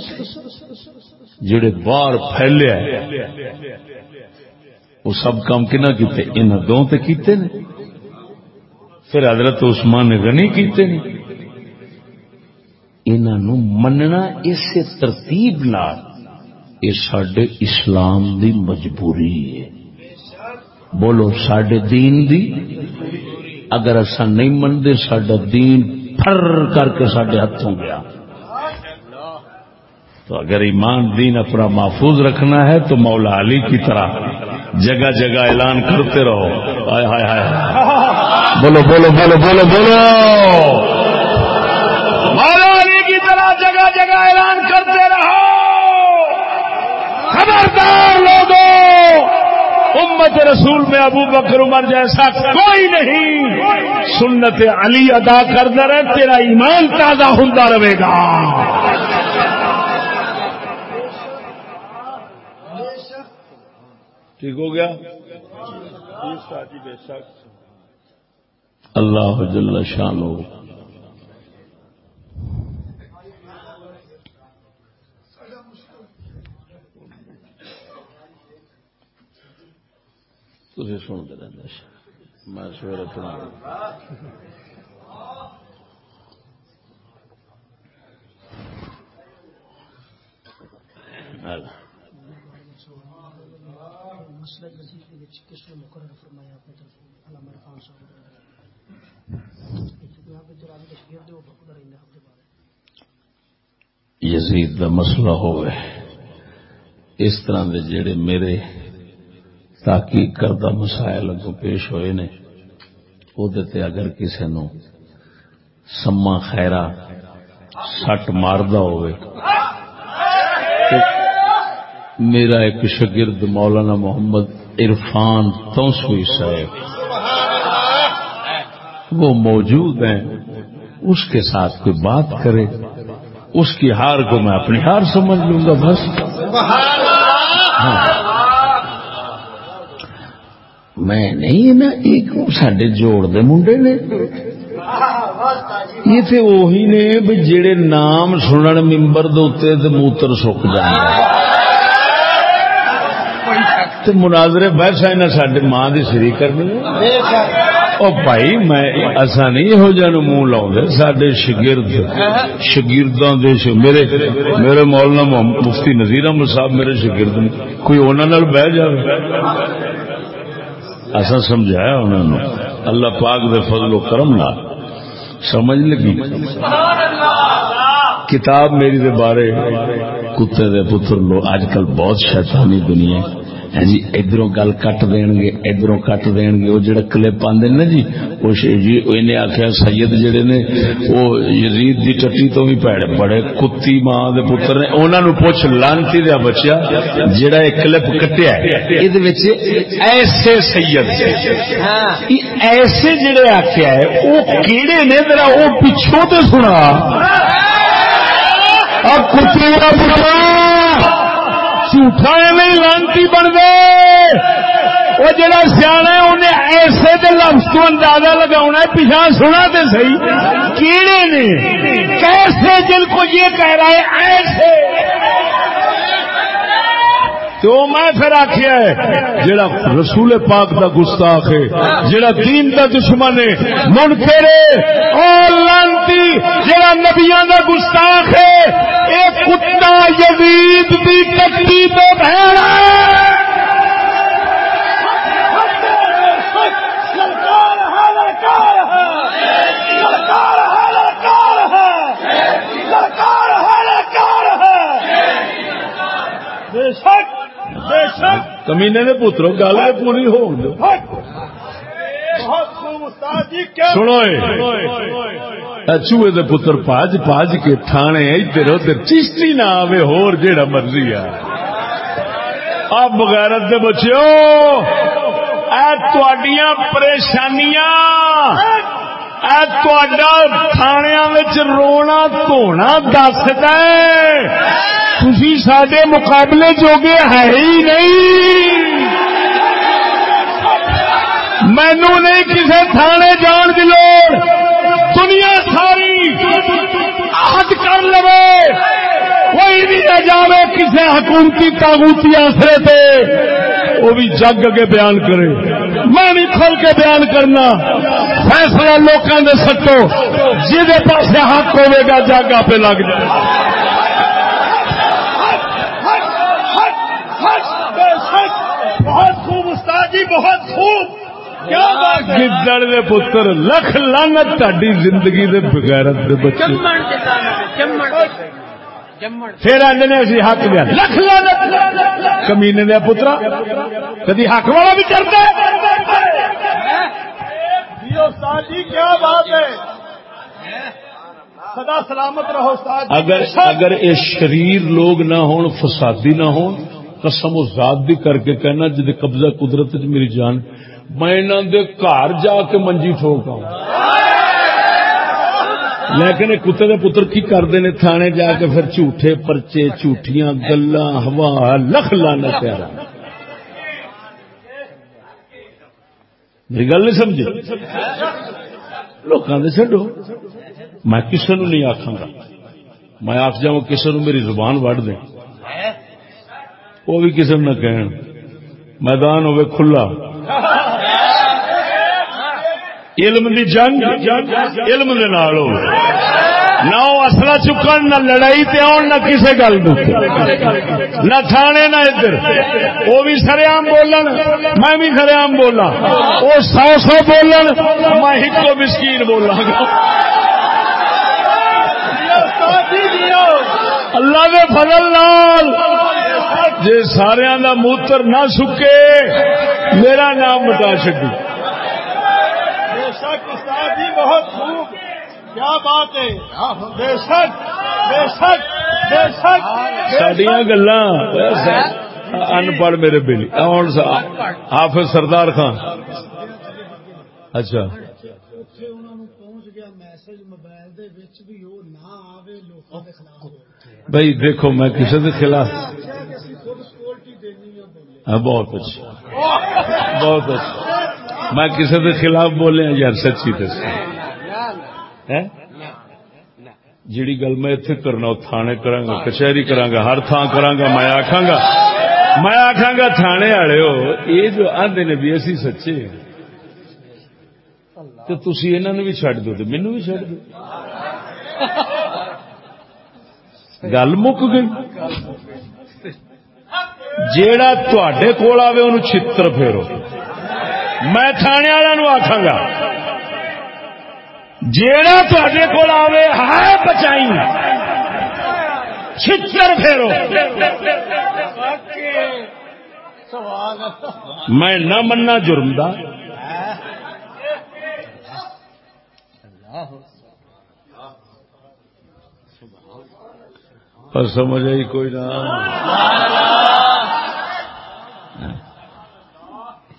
جڑے باہر پھیلے وہ سب کام کنا کیتے؟ ان دو تے کیتے نے. پھر حضرت عثمان غنی کیتے نے. انہوں مننا اس ترتیب نال یہ سڈے اسلام دی مجبوری ہے۔ بولو سڈے دین دی؟ اگر اصا نہیں منتے سڈا دین پھر کر کے سڈے ہاتھوں گیا۔ تو اگر ایمان دین اپنا محفوظ رکھنا ہے، تو مولا علی کی طرح جگہ جگہ اعلان کرتے رہو۔ ہائے ہائے ہائے۔ بولو بولو بولو بولو بولو مولا علی کی طرح جگہ جگہ اعلان کرتے رہو۔ خبردار لوگوں امت رسول میں ابو بکر عمر جیسا کوئی نہیں۔ سنت علی ادا کرتا رہے، تیرا ایمان تازہ ہوں رہے گا۔ ٹھیک ہو گیا؟ اللہ جل شان ہو تھی سنتے رہتے میں سویرے سنا ہاں۔ یزید کا مسئلہ ہوئے۔ اس طرح دے جڑے میرے تحقیق کردہ مسائل اگوں پیش ہوئے نے وہ اگر کسی نو سما خیرا سٹ ماردہ ہوئے میرا ایک شگرد مولانا محمد عرفان توسوئی صاحب، وہ موجود ہیں، اس کے ساتھ کوئی بات کرے، اس کی ہار کو میں اپنی ہار سمجھ لوں گا بس۔ ہاں۔ میں نہیں نا ایک سڈے جوڑ دے منڈے نے۔ یہ تے وہی نے جڑے نام سنن ممبر دے موتر سک جائیں مناظرے بہت سا سڈے ماں کی سری کرنی او بھائی، میں اصا نہیں، یہو جہ منہ لاؤ سڈے شگرد، شگرداں میرے میرے مولانا مفتی نظیر احمد صاحب میرے شگرد کوئی انہوں بہ جائے ایسا سمجھایا انہوں نے اللہ پاک دے فضل و کرم نہ سمجھ لگی؟ کتاب میری دے بارے کتے دے پتر لو۔ اج کل بہت شیطانی دنیا ہاں جی ادھر گل کٹ دین گے ادھر کٹ دین گے وہ جڑا کلپ آدھے نا جی وہ جی انہیں آخیا سید جڑے نے، وہ یزید دی ٹٹی تو بھی پیڑے، بڑے کتی ماں دے پتر نے انہوں نے پوچھ لانتی دیا بچیا، جڑا ایک کلپ کٹیا ایسے سید ایسے جڑے آخیا ہے، وہ کیڑے نے ذرا وہ پچھوں تو سنا۔ اور کتی کا جھوٹا نہیں، لانتی بن گئے۔ وہ جڑا سیاح ہے، انہیں ایسے دے لفظ تو اندازہ لگا پیچھا سنا تو صحیح۔ کیڑے نے؟ کیسے دل کو یہ کہہ رہا ہے، ایسے۔ تو میں پھر آخیا ہے جڑا رسول پاک دا گستاخ ہے جڑا دین دا دشمن ہے، من منکرے اور لانتی جڑا نبیاں دا گستاخ ہے، اے کتا یزید دی کٹی تو بہن کمینے نے پترو گل پوری ہو سنو چوہے دے پتر پاج پاج کے تھانے ادھر ادھر چشتی نہ آوے، ہور جیڑا مرضی آ۔ اب بغیرت دے بچیو، اے تواڈیاں پریشانیاں، اے تواڈا تھانیاں وچ رونا دھونا دسدا ہے تسی ساڈے مقابلے جوگے ہے ہی نہیں۔ مینو نہیں کسی تھانے جان کی لوڑ۔ دنیا ساری حد کر لو کوئی بھی نہ جاوے کسی حکومتی تاغوتی آسرے تے۔ وہ بھی جگ کے بیان کرے۔ میں بھی کھل کے بیان کرنا۔ فیصلہ لوگوں نے سٹو۔ جہد پاس حق ہوے گا جگ آپ لگ جائے بے شک بہت خوب استاد جی بہت خوب۔ کیا بات ہے؟ گدڑ دے پتر لکھ لانت تاری زندگی دے بغیرت دے بچے۔ پھر آدھے اسی حق دیا۔ لکھ لانت کمینے دیا پترا کدی حق والا بھی کرتا ہے۔ جی استاد جی کیا بات ہے؟ سدا سلامت رہو استاد جی۔ اگر اگر یہ شریر لوگ نہ ہون فسادی نہ ہون قسم و ذات بھی کر کے کہنا جی قبضہ قدرت چ میری جان میں انہوں دے گھر جا کے منجی ٹھوکا لیکن یہ کتے دے پتر کی کرتے ہیں تھانے جا کے پھر جھوٹے پرچے، جھوٹیاں گلا ہوا، لکھ لانا پیارا۔ میری گل نہیں سمجھے؟ لوگوں نے چڈو میں کسی نو نہیں آخا گا۔ میں آخ جا کسی نو میری زبان وڈ دیں وہ بھی کسی نہ کہن۔ میدان ہوے کھلا۔ علم دی جنگ، علم دے نال ہو نہ وہ اصلا چکن، نہ لڑائی تے آن، نہ کسی گل نہ تھانے، نہ ادھر۔ وہ بھی سریام بولن، میں بھی سریام بولا وہ سو سو بولن، میں ایک مسکین بولا گا اللہ دے فضل نال۔ جی سارا موتر نہ سکے میرا نام مٹا چکی بے شک استاد جی بہت خوب۔ کیا بات ہے؟ بے شک بے شک بے شک۔ سڈیا گلا ان پڑھ میرے بیلی۔ ہوں حافظ سردار خان۔ اچھا۔ بھائی دیکھو میں کسی کے خلاف۔ ہاں، بہت اچھا۔ بہت اچھا۔ میں کسی کے خلاف بولے یار، سچی دس جیڑی گل میں اتنے کرنا تھانے کرا گا کچہری کرا گا ہر تھان کرا گا میں آخا گا میں آخا گا تھانے والے ہو یہ جو آدھے نے بھی اسی سچے ہیں۔ تو تھی انہوں بھی چڈ دو مینو بھی چڈ دو۔ گل مک گئی۔ جیڑا تے کول آوے انہوں چھتر پھیرو۔ میں تھانے والوں آخا گا، جیڑا تے کول آوے ہے بچائی، چھتر پھیرو۔ میں نہ مننا جرم دا۔ پر سمجھ آئی کوئی نہ۔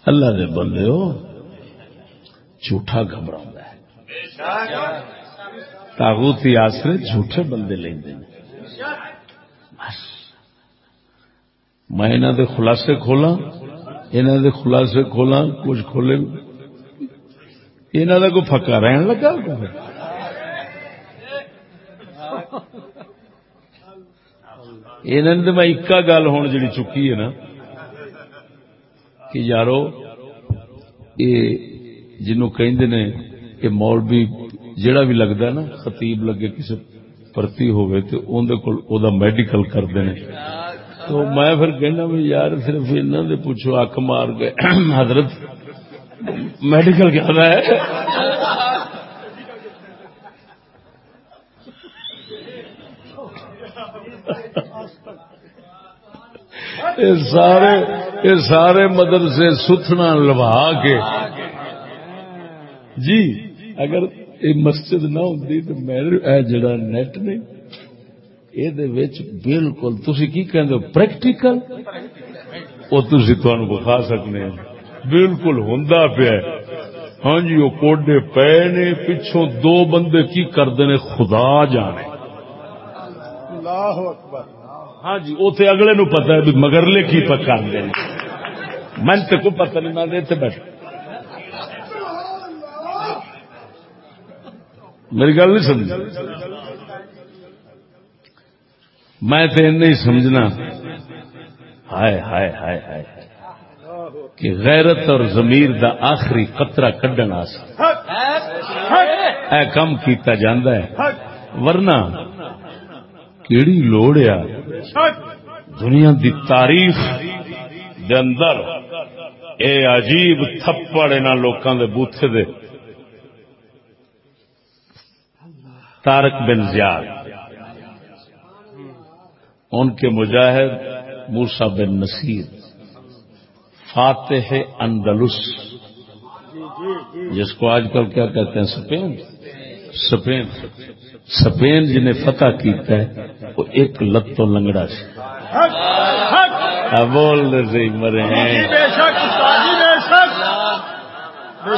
اللہ دے بندے ہو جھوٹا گھبرا ہے۔ تاغوتی آسرے جھوٹے بندے لیندے نے بس۔ میں انہوں دے خلاصے کھولا انہوں دے خلاصے کھولا کچھ کھولے انہوں دا کوئی پکا رہن لگا؟ انہوں نے میں اکا گل ہون جڑی چکی ہے نا کہ یارو، یہ جنوں کہندے نے کہ مولوی جڑا بھی لگتا ہے نا، خطیب لگے کسی پرتی ہوئے تو اندر کول او دا میڈیکل کرتے ہیں تو میں پھر کہنا بھی یار صرف انہوں نے پوچھو، اک مار گئے حضرت میڈیکل کیا ہے؟ سارے یہ سارے مدرسے ستنا لوا کے۔ جی اگر یہ مسجد نہ ہوتی تو میرے جڑا نیٹ نے یہ بالکل تھی کی کہ پریکٹیکل وہ تھی تمہیں بخا سکنے بالکل ہوں پیا ہاں جی وہ کوڈے پے نے، پچھوں دو بندے کی کرتے نے، خدا جانے۔ اللہ اکبر۔ ہاں جی اتنے اگلے نو پتا ہے بھی مگرلے کی پکا من تو کو پتہ نہیں، میں اتنے بیٹھ میری گل نہیں سمجھ میں تو نہیں سمجھنا۔ ہائے ہائے ہائے ہائے کہ غیرت اور ضمیر دا آخری قطرہ کڈن اے کم کیتا جاندا ہے۔ ورنہ کیڑی لوڑ آ دنیا دی تاریخ دے اندر اے عجیب تھپڑ انہاں لوکاں دے بوتھے دے۔ تارک بن زیاد، ان کے مجاہد موسا بن نصیر، فاتح اندلس، جس کو آج کل کیا کہتے ہیں؟ سپین سپین۔ سپین جنہیں فتح کیتا ہے وہ ایک لتو لنگڑا سے بول رہے مرے جی،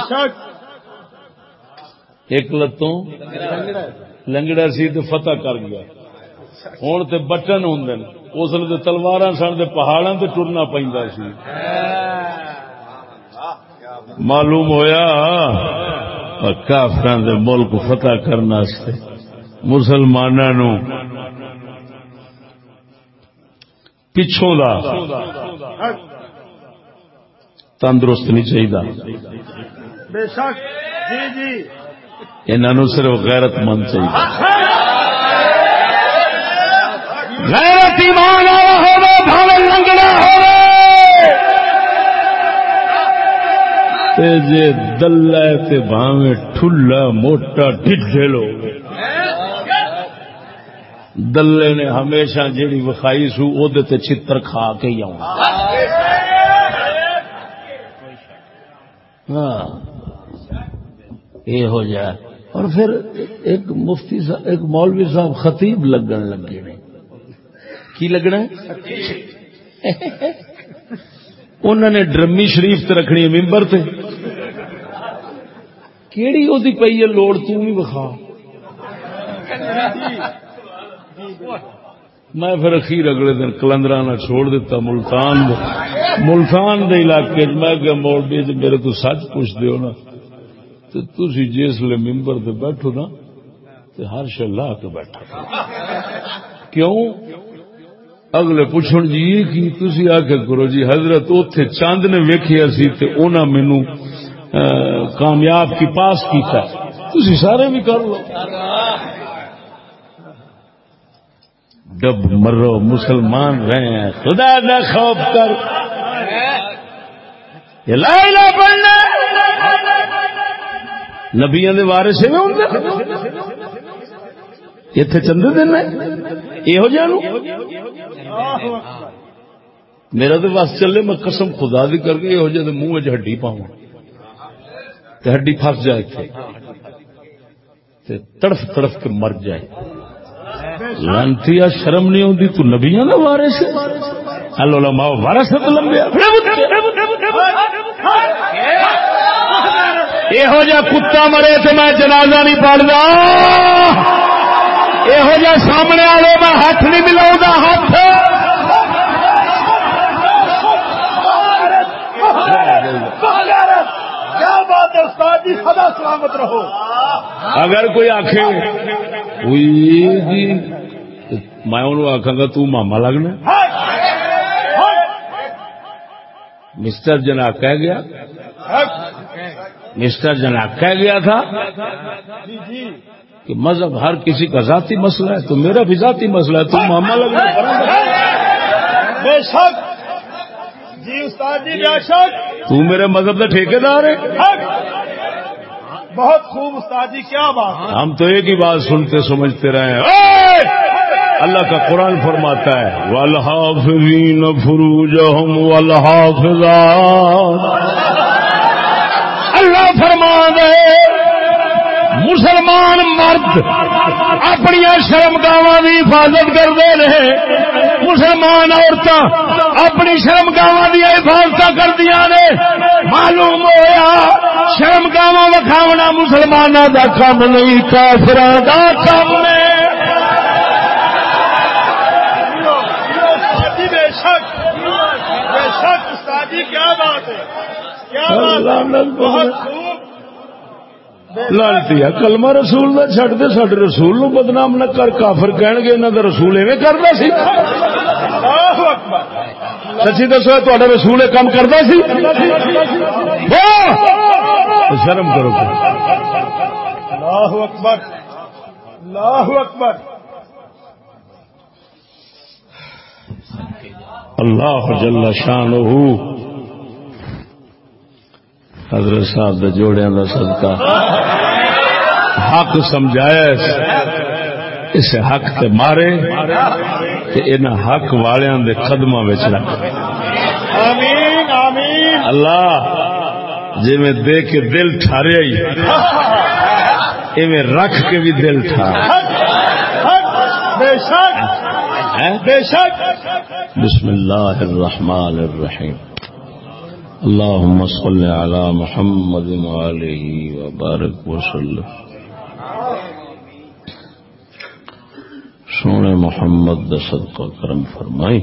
شک ایک لتوں لنگڑا سی تو فتح کر گیا۔ ہوں تو بٹن ہوں اس لیے تلوار سن تو پہاڑوں سے ٹرنا پہ سی۔ معلوم ہویا کافران دے ملک فتح کرنے مسلمانوں پچھوں دا تندرست نہیں چاہیے جی جی۔ انہوں صرف غیرت مند چاہیے غیرت ایمان ہوے بھاوے لنگڑا ہوے تے جے دلہ تے بھاوے ٹھلا موٹا ڈھڈل ہوے دلے نے ہمیشہ جیڑی وکھائی سو او دے تے چھتر کھا کے ہی آؤں۔ ہاں۔ یہ ہو جائے اور پھر ایک مفتی صاحب ایک مولوی صاحب خطیب لگن لگے نے۔ کی لگنا انہوں نے ڈرمی شریف تے رکھنی ہے ممبر تے۔ کیڑی وہ پی ہے؟ لوڑ تھی بخا میں پھر اخیر اگلے دن کلندرا چھوڑ دیتا، ملتان دے ملتان دے علاقے میں کہ مولوی جی میرے تو سچ پوچھ دیو نا۔ تو تھی جس لے ممبر تے بیٹھو نا، تے ہر شے لا کے بیٹھا کیوں؟ اگلے پوچھن جی یہ کی تھی آ کے کرو؟ جی حضرت اتے چاند نے ویکیا سی تے انہاں مینو کامیاب کی پاس کیتا۔ تھی سارے بھی کر لو۔ ڈب مرو مسلمان رہے ہیں۔ خدا نہ خوف کر۔ یہ لا الہ پڑھنا نبیاں دے وارث میں ہوں اتنے چندے دن یہ جانو میرا تو بس چلے، میں قسم خدا دی کر کے یہ جائے منہ ہڈی پاؤں۔ تو ہڈی پھس جائے تے تڑف تڑف کے مر جائے۔ لانتی شرم نہیں آتی تو نبیاں کا ہلو ماؤ وارث لمبیا یہو جا کتا مرے تو میں جنازہ نہیں پڑھتا یہو جا سامنے والے میں ہاتھ نہیں ملاؤں ہاتھ کیا بات ہے استاد جی سدا سلامت رہو۔ اگر کوئی آخ جی میں انہوں آخا گا تو ماما لگنا مسٹر جنا کہہ گیا مسٹر جنا کہہ گیا تھا کہ مذہب ہر کسی کا ذاتی مسئلہ ہے تو میرا بھی ذاتی مسئلہ ہے تو ماما لگنا بے شک جی استاد جی بے شک تو میرے مذہب کا ٹھیکے دار ہے بہت خوب استاد جی کیا بات ہم تو ایک ہی بات سنتے سمجھتے رہے ہیں۔ اللہ کا قرآن فرماتا ہے والحافظین فروجہم والحافظات۔ اللہ فرما دے مسلمان مرد اپنی شرم گاواں کی حفاظت کرتے رہے۔ مسلمان عورتیں اپنی شرم گاواں کی حفاظت کردیا نے۔ معلوم ہوا شرم گاواں وکھاونا مسلمانوں کا کام نہیں کافر کا کام ہے۔ کیا بات ہے؟ لالتی کلمہ رسول کا چڈ دے سڈے رسول نو بدنام نہ کر کافر کہن گے انہوں کا رسول ایویں کرتا سی۔ سچی دسو تا رسول کام کرتا سی؟ شرم کرو اللہ اکبر۔ اللہ اکبر۔ اللہ جل شان حضرت صاحب دے جوڑیاں دا صدقہ۔ حق سمجھایا اس- حق تے مارے تے انہاں حق والیاں دے قدماں وچ رکھ۔ آمین آمین۔ اللہ جی میں دے کے دل ٹھارے آئی۔ ایویں رکھ کے بھی دل ٹھار حق حق بے شک۔ ہیں؟ بے شک۔ بسم اللہ الرحمن الرحیم۔ اللهم صل على محمد وآله وبارك وسلم۔ سونے محمد صدقہ کرم فرمائی۔